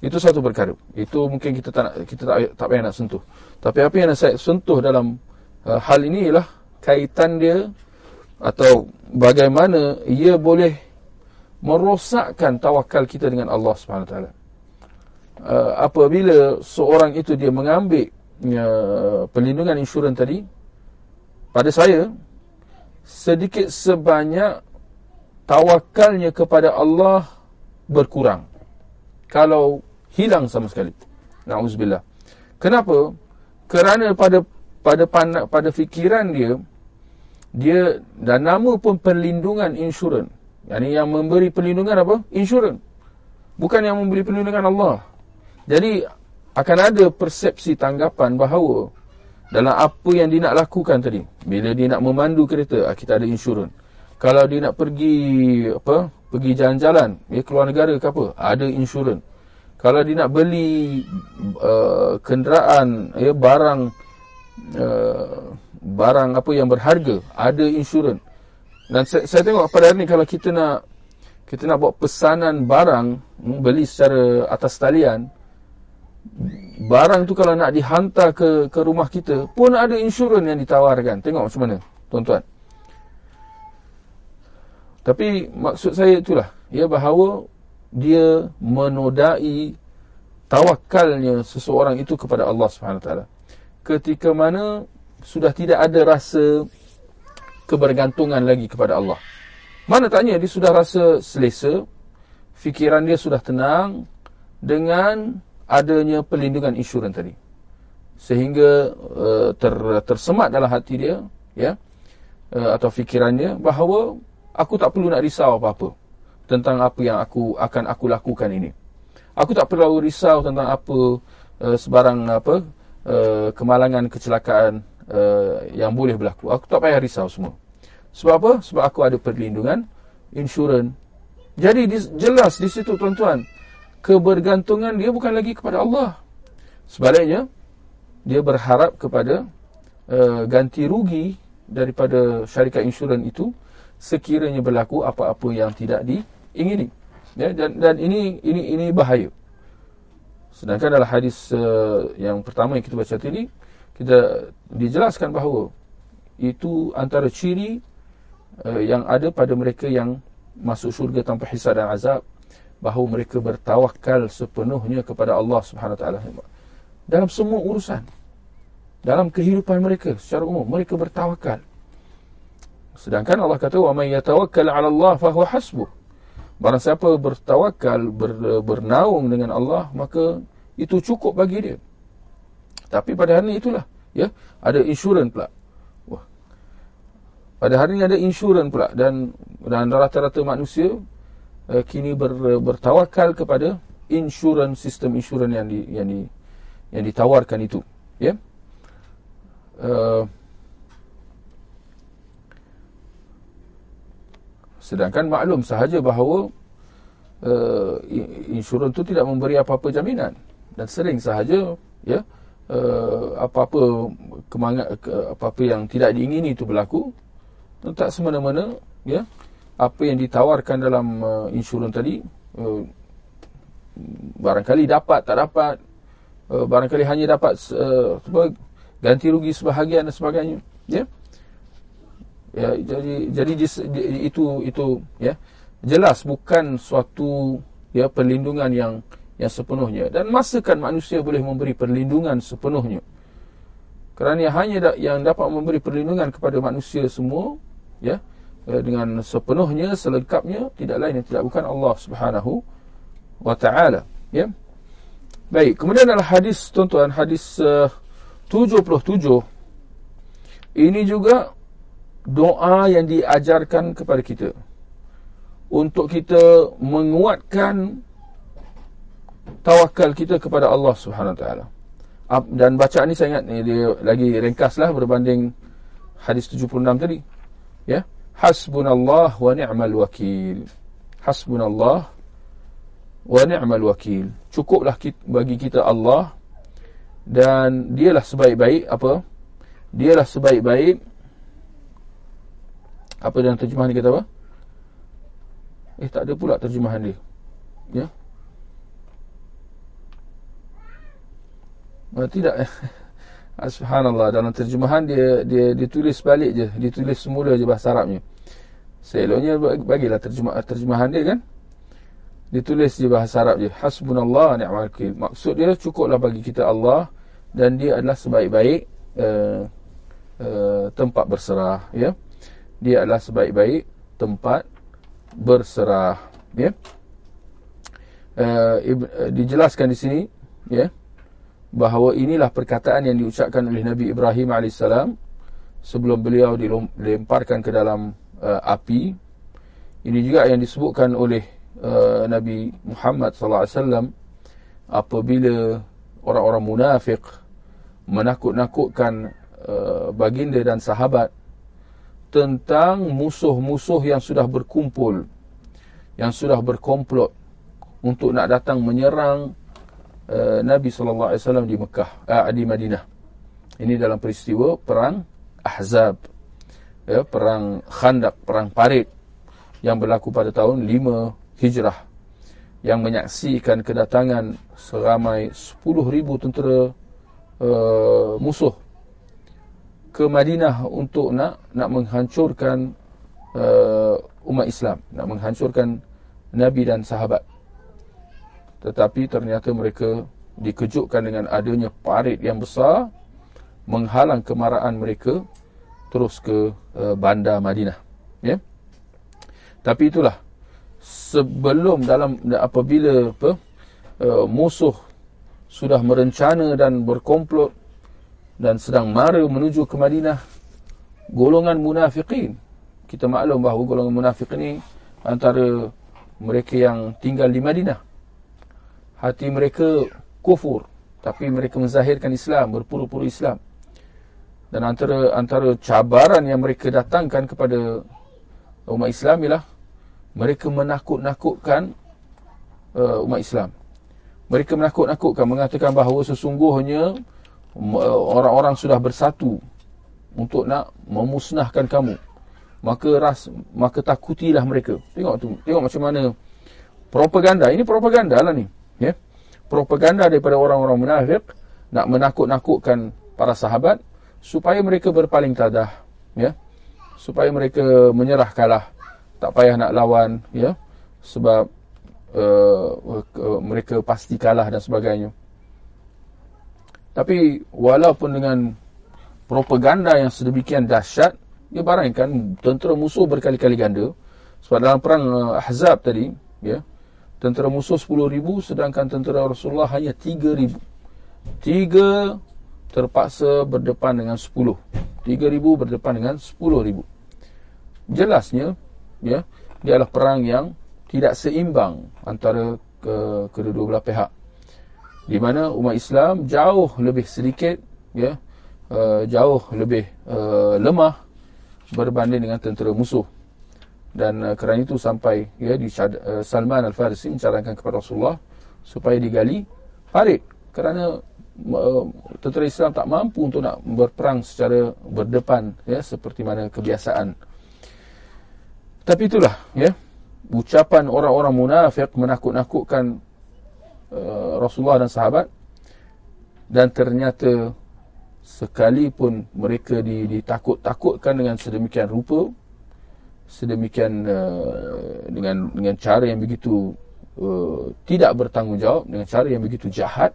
Itu satu perkara. Itu mungkin kita tak nak, kita tak tak payah nak sentuh. Tapi apa yang saya sentuh dalam uh, hal ini ialah kaitan dia atau bagaimana ia boleh merosakkan tawakal kita dengan Allah Subhanahu taala. Uh, apabila seorang itu dia mengambil uh, perlindungan insurans tadi pada saya sedikit sebanyak tawakalnya kepada Allah berkurang. Kalau hilang sama sekali. Nauzubillah. Kenapa? Kerana pada pada, pada fikiran dia dia dan nama pun perlindungan insurans. Yani yang memberi perlindungan apa? Insurans. Bukan yang memberi perlindungan Allah. Jadi akan ada persepsi tanggapan bahawa dalam apa yang dia nak lakukan tadi, bila dia nak memandu kereta, ah, kita ada insurans kalau dia nak pergi apa pergi jalan-jalan ya keluar negara ke apa ada insurans kalau dia nak beli uh, kenderaan ya barang uh, barang apa yang berharga ada insurans. Dan saya, saya tengok pada hari ni kalau kita nak kita nak buat pesanan barang hmm, beli secara atas talian barang tu kalau nak dihantar ke ke rumah kita pun ada insurans yang ditawarkan. Tengok macam mana tuan-tuan. Tapi maksud saya itulah ya bahawa dia menodai tawakalnya seseorang itu kepada Allah Subhanahu taala. Ketika mana sudah tidak ada rasa kebergantungan lagi kepada Allah. Mana tanya dia sudah rasa selesa, fikiran dia sudah tenang dengan adanya perlindungan insurans tadi. Sehingga uh, ter, tersemat dalam hati dia ya uh, atau fikirannya bahawa aku tak perlu nak risau apa-apa tentang apa yang aku akan aku lakukan ini. Aku tak perlu risau tentang apa uh, sebarang apa uh, kemalangan kecelakaan uh, yang boleh berlaku. Aku tak payah risau semua. Sebab apa? Sebab aku ada perlindungan insurans. Jadi di, jelas di situ tuan-tuan, kebergantungan dia bukan lagi kepada Allah. Sebaliknya, dia berharap kepada uh, ganti rugi daripada syarikat insurans itu sekiranya berlaku apa-apa yang tidak diingini. Ya, dan, dan ini ini ini bahaya. Sedangkan dalam hadis uh, yang pertama yang kita baca tadi, kita dijelaskan bahawa itu antara ciri uh, yang ada pada mereka yang masuk syurga tanpa hisab dan azab bahawa mereka bertawakal sepenuhnya kepada Allah Subhanahu taala dalam semua urusan dalam kehidupan mereka secara umum mereka bertawakal Sedangkan Allah kata wa may yatawakkal 'ala Allah fa huwa hasbuh. Barang siapa bertawakal ber, bernaung dengan Allah maka itu cukup bagi dia. Tapi pada hari ini itulah ya, ada insurans pula. Wah. Pada hari ini ada insurans pula dan dan rata-rata manusia uh, kini ber, bertawakal kepada insurans sistem insurans yang di, yang di, yang ditawarkan itu, ya. Uh, Sedangkan maklum sahaja bahawa uh, insurans itu tidak memberi apa-apa jaminan dan sering sahaja ya uh, apa-apa kemangat ke, apa-apa yang tidak diingini itu berlaku tak semena-mena ya apa yang ditawarkan dalam uh, insurans tadi uh, barangkali dapat tak dapat uh, barangkali hanya dapat uh, ganti rugi sebahagian dan sebagainya ya. Ya jadi jadi itu itu ya jelas bukan suatu ya perlindungan yang yang sepenuhnya. Dan masakan manusia boleh memberi perlindungan sepenuhnya. Kerana hanya yang dapat memberi perlindungan kepada manusia semua ya eh, dengan sepenuhnya selengkapnya tidak lain yang tidak bukan Allah Subhanahu wa taala ya. Baik kemudian adalah hadis tuan-tuan hadis uh, 77 ini juga doa yang diajarkan kepada kita. Untuk kita menguatkan tawakal kita kepada Allah Subhanahu taala. Dan bacaan ni saya ingat ni dia lagi ringkaslah berbanding hadis 76 tadi. Ya. Hasbunallah wa ni'mal wakil. Hasbunallah wa ni'mal wakil. Cukuplah bagi kita Allah dan dialah sebaik-baik apa? Dialah sebaik-baik apa dalam terjemahan dia kata apa? Eh tak ada pula terjemahan dia. Ya. Tidak. Subhanallah dalam terjemahan dia dia ditulis balik je, ditulis semula je bahasa Arabnya. Seloknya bagilah terjemah terjemahan dia kan. Ditulis je bahasa Arab je. Hasbunallah ni'mal wakil. Maksud dia cukuplah bagi kita Allah dan dia adalah sebaik-baik uh, uh, tempat berserah ya. Dia adalah sebaik-baik tempat berserah ya. Uh, dijelaskan di sini ya bahawa inilah perkataan yang diucapkan oleh Nabi Ibrahim AS sebelum beliau dilemparkan ke dalam uh, api. Ini juga yang disebutkan oleh uh, Nabi Muhammad SAW apabila orang-orang munafik menakut-nakutkan uh, baginda dan sahabat tentang musuh-musuh yang sudah berkumpul yang sudah berkomplot untuk nak datang menyerang uh, Nabi sallallahu alaihi wasallam di Mekah uh, di Madinah. Ini dalam peristiwa perang Ahzab. Ya, perang Khandaq, perang Parit yang berlaku pada tahun 5 Hijrah yang menyaksikan kedatangan seramai 10,000 tentera uh, musuh ke Madinah untuk nak nak menghancurkan uh, umat Islam, nak menghancurkan Nabi dan sahabat tetapi ternyata mereka dikejutkan dengan adanya parit yang besar menghalang kemarahan mereka terus ke uh, bandar Madinah ya. Tapi itulah sebelum dalam apabila apa uh, musuh sudah merencana dan berkomplot dan sedang mara menuju ke Madinah golongan munafikin kita maklum bahawa golongan munafik ini antara mereka yang tinggal di Madinah hati mereka kufur tapi mereka menzahirkan Islam berpuru-puru Islam. Dan antara antara cabaran yang mereka datangkan kepada umat Islam ialah mereka menakut-nakutkan uh, umat Islam. Mereka menakut-nakutkan mengatakan bahawa sesungguhnya uh, orang-orang sudah bersatu untuk nak memusnahkan kamu. Maka ras maka takutilah mereka. Tengok tu tengok macam mana propaganda. Ini propaganda lah ni ya. Propaganda daripada orang-orang munafik nak menakut-nakutkan para sahabat supaya mereka berpaling tadah ya. Supaya mereka menyerah kalah tak payah nak lawan ya. Sebab uh, uh, mereka pasti kalah dan sebagainya. Tapi walaupun dengan propaganda yang sedemikian dahsyat dia barangkan tentera musuh berkali-kali ganda. Sebab dalam perang uh, Ahzab tadi ya tentera musuh 10 ribu sedangkan tentera Rasulullah hanya 3 ribu. 3 terpaksa berdepan dengan 10 3 ribu berdepan dengan 10 ribu. Jelasnya ya dia adalah perang yang tidak seimbang antara ke, kedua-dua belah pihak. Di mana umat Islam jauh lebih sedikit ya uh, jauh lebih uh, lemah berbanding dengan tentera musuh dan uh, kerana itu sampai ya di uh, Salman Al-Farisi mencadangkan kepada Rasulullah supaya digali parit kerana tentera Islam tak mampu untuk nak berperang secara berdepan ya seperti mana kebiasaan. Tapi itulah ya ucapan orang-orang munafik menakut-nakutkan uh, Rasulullah dan sahabat. Dan ternyata sekalipun mereka ditakut-takutkan dengan sedemikian rupa sedemikian uh, dengan dengan cara yang begitu uh, tidak bertanggungjawab dengan cara yang begitu jahat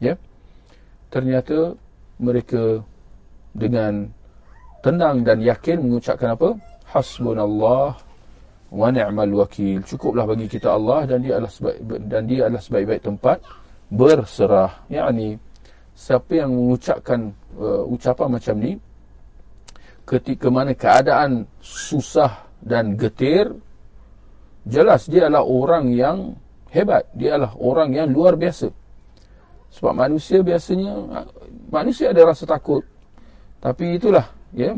ya ternyata mereka dengan tenang dan yakin mengucapkan apa? Hasbunallah wa ni'mal wakil. Cukuplah bagi kita Allah dan dia adalah sebaik, dan dia adalah sebaik-baik tempat berserah. Yakni siapa yang mengucapkan uh, ucapan macam ni ketika mana keadaan susah dan getir jelas dia adalah orang yang hebat. Dia adalah orang yang luar biasa. Sebab manusia biasanya manusia ada rasa takut. Tapi itulah ya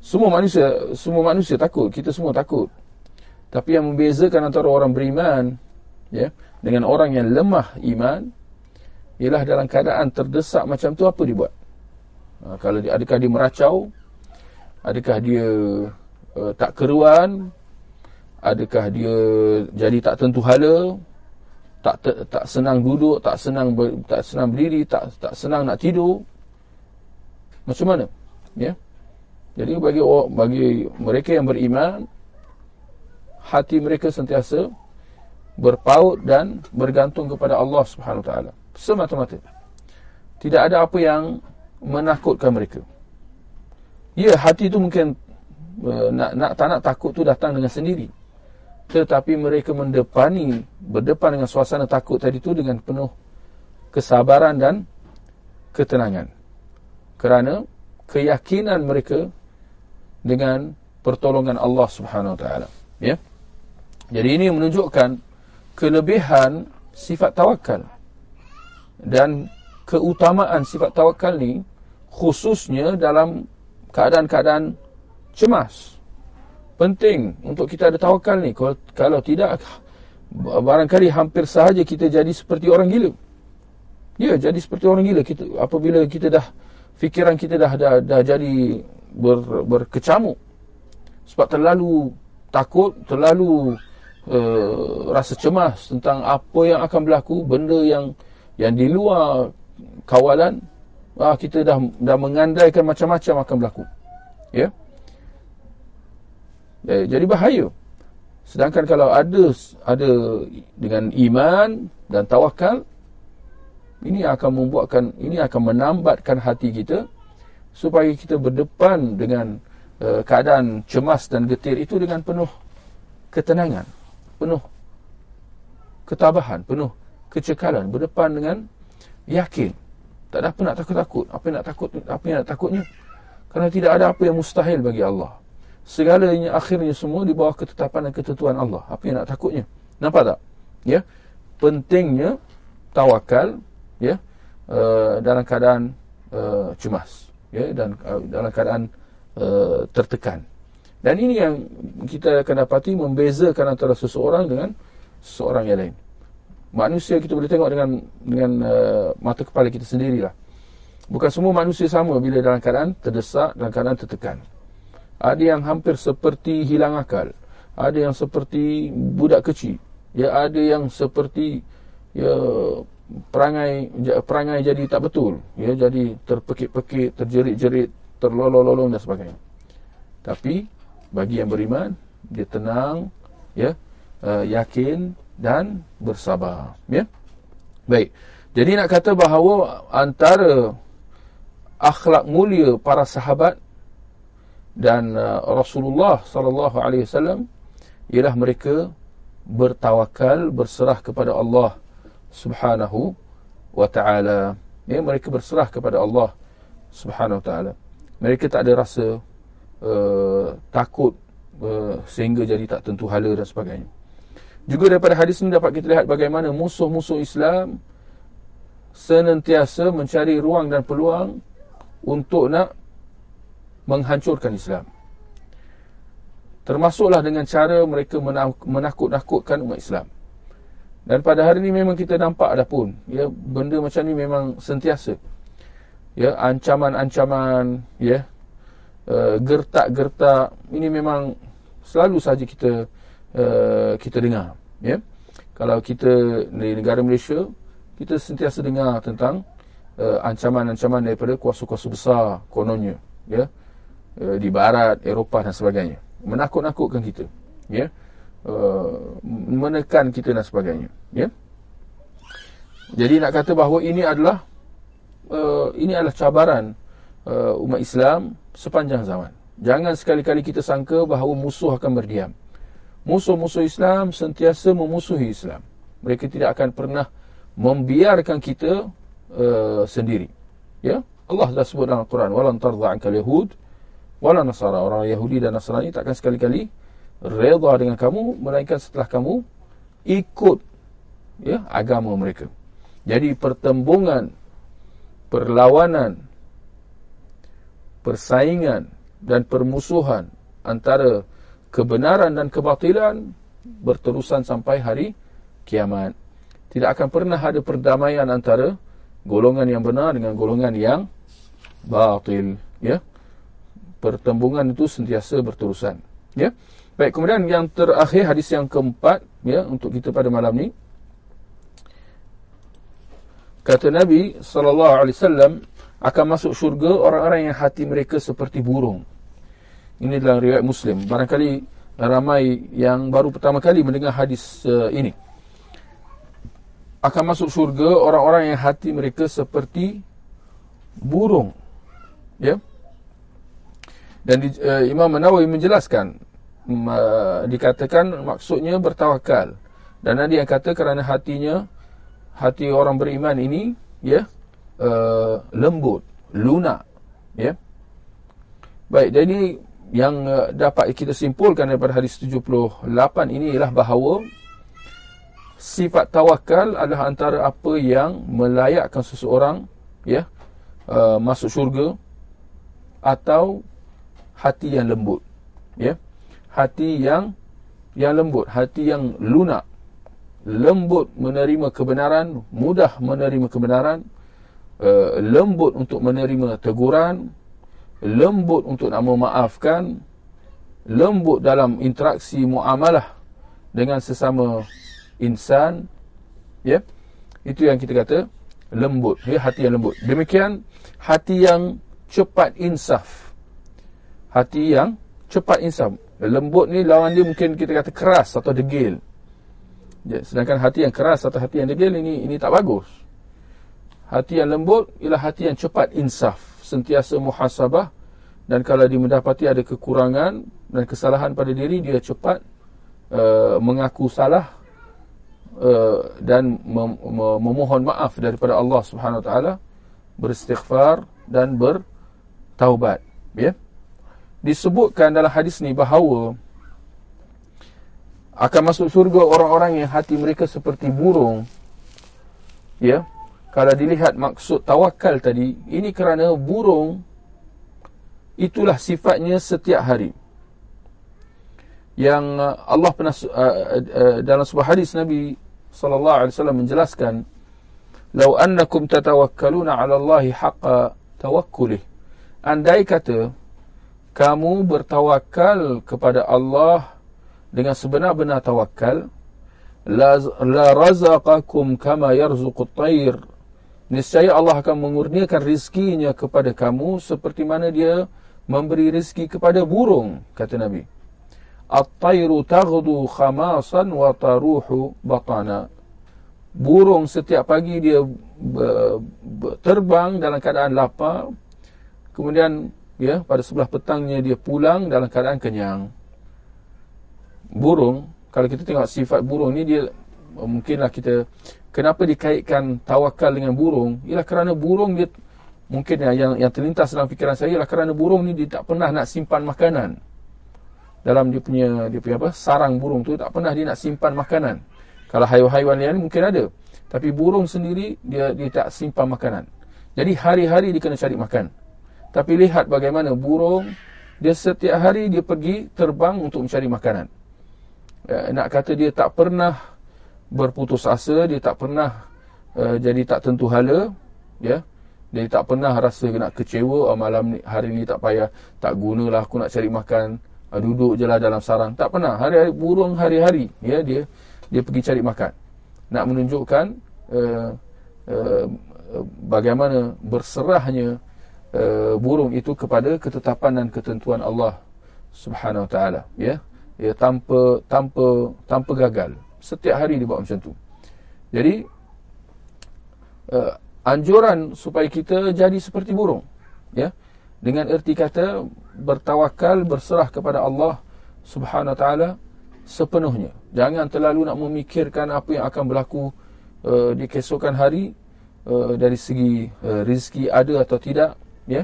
semua manusia semua manusia takut. Kita semua takut. Tapi yang membezakan antara orang beriman ya dengan orang yang lemah iman ialah dalam keadaan terdesak macam tu apa dia buat? Ha, kalau dia, adakah dia meracau? Adakah dia uh, tak keruan? Adakah dia jadi tak tentu hala? Tak te, tak senang duduk, tak senang ber, tak senang berdiri, tak tak senang nak tidur? Macam mana? Ya. Jadi bagi bagi mereka yang beriman hati mereka sentiasa berpaut dan bergantung kepada Allah Subhanahu taala semata-mata tidak ada apa yang menakutkan mereka ya hati itu mungkin nak nak tak nak takut tu datang dengan sendiri. Tetapi mereka mendepani berdepan dengan suasana takut tadi tu dengan penuh kesabaran dan ketenangan. Kerana keyakinan mereka dengan pertolongan Allah Subhanahu taala ya. Jadi ini menunjukkan kelebihan sifat tawakal dan keutamaan sifat tawakal ni khususnya dalam keadaan-keadaan cemas. Penting untuk kita ada tawakal ni. Kalau, kalau tidak, barangkali hampir sahaja kita jadi seperti orang gila. Ya, jadi seperti orang gila. Kita, apabila kita dah, fikiran kita dah dah, dah jadi ber, berkecamuk. Sebab terlalu takut, terlalu uh, rasa cemas tentang apa yang akan berlaku, benda yang yang di luar kawalan, ah, kita dah dah mengandaikan macam-macam akan berlaku. Ya. Eh, jadi bahaya. Sedangkan kalau ada ada dengan iman dan tawakal, ini akan membuatkan ini akan menambatkan hati kita supaya kita berdepan dengan uh, keadaan cemas dan getir itu dengan penuh ketenangan penuh ketabahan, penuh kecekalan, berdepan dengan yakin. Tak ada apa nak takut-takut. Apa yang nak takut apa yang nak takutnya? Kerana tidak ada apa yang mustahil bagi Allah. Segalanya akhirnya semua di bawah ketetapan dan ketentuan Allah. Apa yang nak takutnya? Nampak tak? Ya. Pentingnya tawakal ya uh, dalam keadaan uh, cemas ya dan uh, dalam keadaan uh, tertekan. Dan ini yang kita akan dapati membezakan antara seseorang dengan seseorang yang lain. Manusia kita boleh tengok dengan dengan uh, mata kepala kita sendirilah. Bukan semua manusia sama bila dalam keadaan terdesak, dalam keadaan tertekan. Ada yang hampir seperti hilang akal. Ada yang seperti budak kecil. Ya ada yang seperti ya perangai perangai jadi tak betul. Ya jadi terpekik-pekik, terjerit-jerit, terlolong-lolong dan sebagainya. Tapi bagi yang beriman dia tenang ya uh, yakin dan bersabar ya baik jadi nak kata bahawa antara akhlak mulia para sahabat dan uh, Rasulullah sallallahu alaihi wasallam ialah mereka bertawakal berserah kepada Allah Subhanahu wa taala ya mereka berserah kepada Allah Subhanahu wa taala mereka tak ada rasa uh, takut uh, sehingga jadi tak tentu hala dan sebagainya. Juga daripada hadis ini dapat kita lihat bagaimana musuh-musuh Islam senantiasa mencari ruang dan peluang untuk nak menghancurkan Islam. Termasuklah dengan cara mereka menakut-nakutkan umat Islam. Dan pada hari ini memang kita nampak dah pun, ya, benda macam ni memang sentiasa. Ya, ancaman-ancaman, ya, uh, gertak-gertak, ini memang selalu saja kita uh, kita dengar, ya. Kalau kita di negara Malaysia, kita sentiasa dengar tentang uh, ancaman-ancaman daripada kuasa-kuasa besar kononnya, ya. Uh, di barat, Eropah dan sebagainya. Menakut-nakutkan kita, ya. Uh, menekan kita dan sebagainya ya. Jadi nak kata bahawa ini adalah uh, ini adalah cabaran umat Islam sepanjang zaman. Jangan sekali-kali kita sangka bahawa musuh akan berdiam. Musuh-musuh Islam sentiasa memusuhi Islam. Mereka tidak akan pernah membiarkan kita uh, sendiri ya. Allah dah sebut dalam Al-Quran walan tardha yahud wala nasara orang Yahudi dan Nasrani takkan sekali-kali reda dengan kamu melainkan setelah kamu ikut ya agama mereka. Jadi pertembungan, perlawanan, persaingan dan permusuhan antara kebenaran dan kebatilan berterusan sampai hari kiamat. Tidak akan pernah ada perdamaian antara golongan yang benar dengan golongan yang batil, ya. Pertembungan itu sentiasa berterusan, ya. Baik, kemudian yang terakhir hadis yang keempat ya untuk kita pada malam ni. Kata Nabi sallallahu alaihi wasallam akan masuk syurga orang-orang yang hati mereka seperti burung. Ini dalam riwayat Muslim. Barangkali ramai yang baru pertama kali mendengar hadis uh, ini. Akan masuk syurga orang-orang yang hati mereka seperti burung. Ya. Dan di, uh, Imam Nawawi menjelaskan dikatakan maksudnya bertawakal. Dan ada yang kata kerana hatinya hati orang beriman ini ya uh, lembut lunak ya. Baik jadi yang uh, dapat kita simpulkan daripada hadis 78 ini ialah bahawa sifat tawakal adalah antara apa yang melayakkan seseorang ya uh, masuk syurga atau hati yang lembut ya hati yang yang lembut, hati yang lunak. Lembut menerima kebenaran, mudah menerima kebenaran, uh, lembut untuk menerima teguran, lembut untuk nak memaafkan, lembut dalam interaksi muamalah dengan sesama insan. Ya. Itu yang kita kata lembut, ya, hati yang lembut. Demikian hati yang cepat insaf. Hati yang cepat insaf. Lembut ni lawan dia mungkin kita kata keras atau degil. Ya, sedangkan hati yang keras atau hati yang degil ini ini tak bagus. Hati yang lembut ialah hati yang cepat insaf, sentiasa muhasabah dan kalau dia mendapati ada kekurangan dan kesalahan pada diri dia cepat uh, mengaku salah uh, dan mem mem memohon maaf daripada Allah Subhanahu Wa Taala, beristighfar dan bertaubat, ya. Yeah? Disebutkan dalam hadis ni bahawa akan masuk surga orang-orang yang hati mereka seperti burung. Ya. Kalau dilihat maksud tawakal tadi, ini kerana burung itulah sifatnya setiap hari. Yang uh, Allah pernah uh, uh, dalam sebuah hadis Nabi sallallahu alaihi wasallam menjelaskan, "Lau annakum tatawakkaluna 'ala Allahi haqqa tawakkulih." Andai kata kamu bertawakal kepada Allah dengan sebenar-benar tawakal. La, la razaqakum kama yarzuqut tayr. Niscaya Allah akan mengurniakan rizkinya kepada kamu seperti mana dia memberi rizki kepada burung kata Nabi. At-tayru taghdu khamasan wa taruhu batana. Burung setiap pagi dia terbang dalam keadaan lapar. Kemudian ya pada sebelah petangnya dia pulang dalam keadaan kenyang. Burung kalau kita tengok sifat burung ni dia mungkinlah kita kenapa dikaitkan tawakal dengan burung? Ialah kerana burung dia mungkin yang yang terlintas dalam fikiran saya ialah kerana burung ni dia tak pernah nak simpan makanan. Dalam dia punya dia punya apa sarang burung tu tak pernah dia nak simpan makanan. Kalau haiwan-haiwan lain mungkin ada tapi burung sendiri dia dia tak simpan makanan. Jadi hari-hari dia kena cari makan tapi lihat bagaimana burung dia setiap hari dia pergi terbang untuk mencari makanan. Ya, nak kata dia tak pernah berputus asa dia tak pernah uh, jadi tak tentu hala ya. Dia tak pernah rasa nak kecewa oh, malam ni hari ni tak payah tak gunalah aku nak cari makan. Uh, duduk je lah dalam sarang. Tak pernah. Hari-hari burung hari-hari ya dia dia pergi cari makan. Nak menunjukkan uh, uh, bagaimana berserahnya uh, burung itu kepada ketetapan dan ketentuan Allah Subhanahu taala ya. Ya tanpa tanpa tanpa gagal. Setiap hari dia buat macam tu. Jadi uh, anjuran supaya kita jadi seperti burung ya. Dengan erti kata bertawakal berserah kepada Allah Subhanahu taala sepenuhnya. Jangan terlalu nak memikirkan apa yang akan berlaku uh, di keesokan hari uh, dari segi uh, rezeki ada atau tidak ya.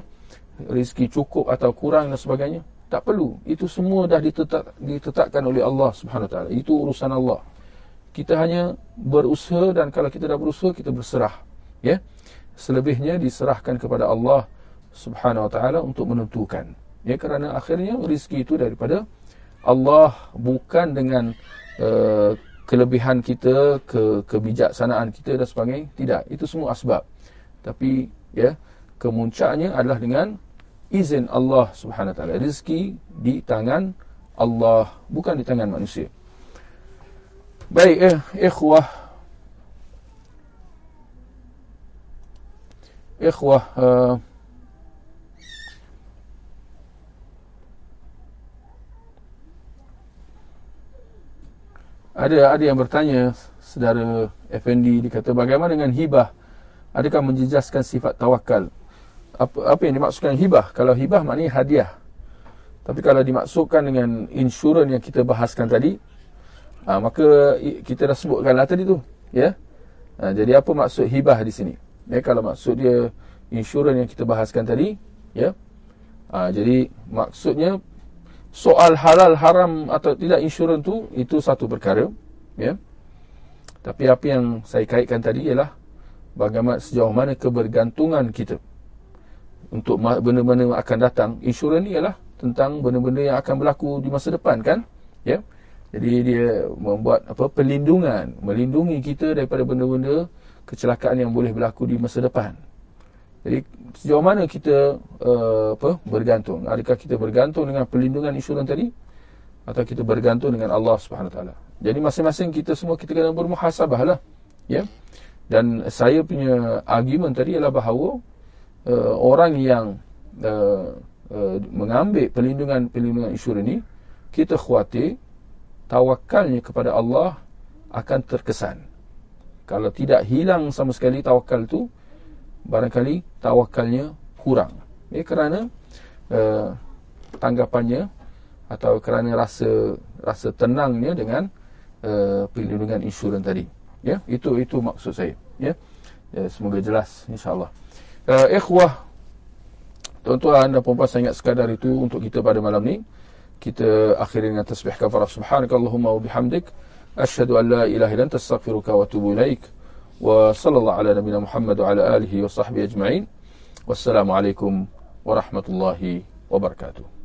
Rezeki cukup atau kurang dan sebagainya tak perlu. Itu semua dah ditetap, ditetapkan oleh Allah Subhanahu taala. Itu urusan Allah. Kita hanya berusaha dan kalau kita dah berusaha kita berserah. Ya. Selebihnya diserahkan kepada Allah Subhanahu wa taala untuk menentukan. Ya kerana akhirnya rezeki itu daripada Allah bukan dengan uh, kelebihan kita ke kebijaksanaan kita dan sebagainya. Tidak. Itu semua asbab. Tapi ya kemuncaknya adalah dengan izin Allah Subhanahu taala. Rezeki di tangan Allah bukan di tangan manusia. Baik eh ikhwah. Ikhwah uh, ada ada yang bertanya saudara Effendi dikata bagaimana dengan hibah? Adakah menjejaskan sifat tawakal apa apa yang dimaksudkan hibah? Kalau hibah maknanya hadiah. Tapi kalau dimaksudkan dengan insurans yang kita bahaskan tadi ha, maka kita dah sebutkanlah tadi tu ya? Ha, jadi apa maksud hibah di sini? Ya, kalau maksud dia insurans yang kita bahaskan tadi, ya. Ha, jadi maksudnya soal halal haram atau tidak insurans tu itu satu perkara, ya. Tapi apa yang saya kaitkan tadi ialah bagaimana sejauh mana kebergantungan kita untuk benda-benda yang akan datang. Insurans ni ialah tentang benda-benda yang akan berlaku di masa depan kan, ya. Jadi dia membuat apa perlindungan, melindungi kita daripada benda-benda kecelakaan yang boleh berlaku di masa depan. Jadi sejauh mana kita uh, apa bergantung? Adakah kita bergantung dengan perlindungan insurans tadi atau kita bergantung dengan Allah Subhanahu taala? Jadi masing-masing kita semua kita kena bermuhasabahlah. Ya. Dan saya punya argument tadi ialah bahawa uh, orang yang uh, uh, mengambil perlindungan-perlindungan insurans ini kita khuatir tawakalnya kepada Allah akan terkesan. Kalau tidak hilang sama sekali tawakal itu barangkali tawakalnya kurang. Ya kerana uh, tanggapannya atau kerana rasa rasa tenangnya dengan uh, perlindungan insurans tadi. Ya itu itu maksud saya. Ya, ya semoga jelas insyaallah uh, ikhwah tuan-tuan dan puan-puan saya ingat sekadar itu untuk kita pada malam ni. Kita akhiri dengan tasbih kafarah subhanakallahumma wa bihamdik asyhadu an la ilaha illa anta astaghfiruka wa atubu ilaik. Wa sallallahu ala nabiyyina muhammad wa ala alihi wa sahbihi ajma'in. Wassalamu alaikum warahmatullahi wabarakatuh.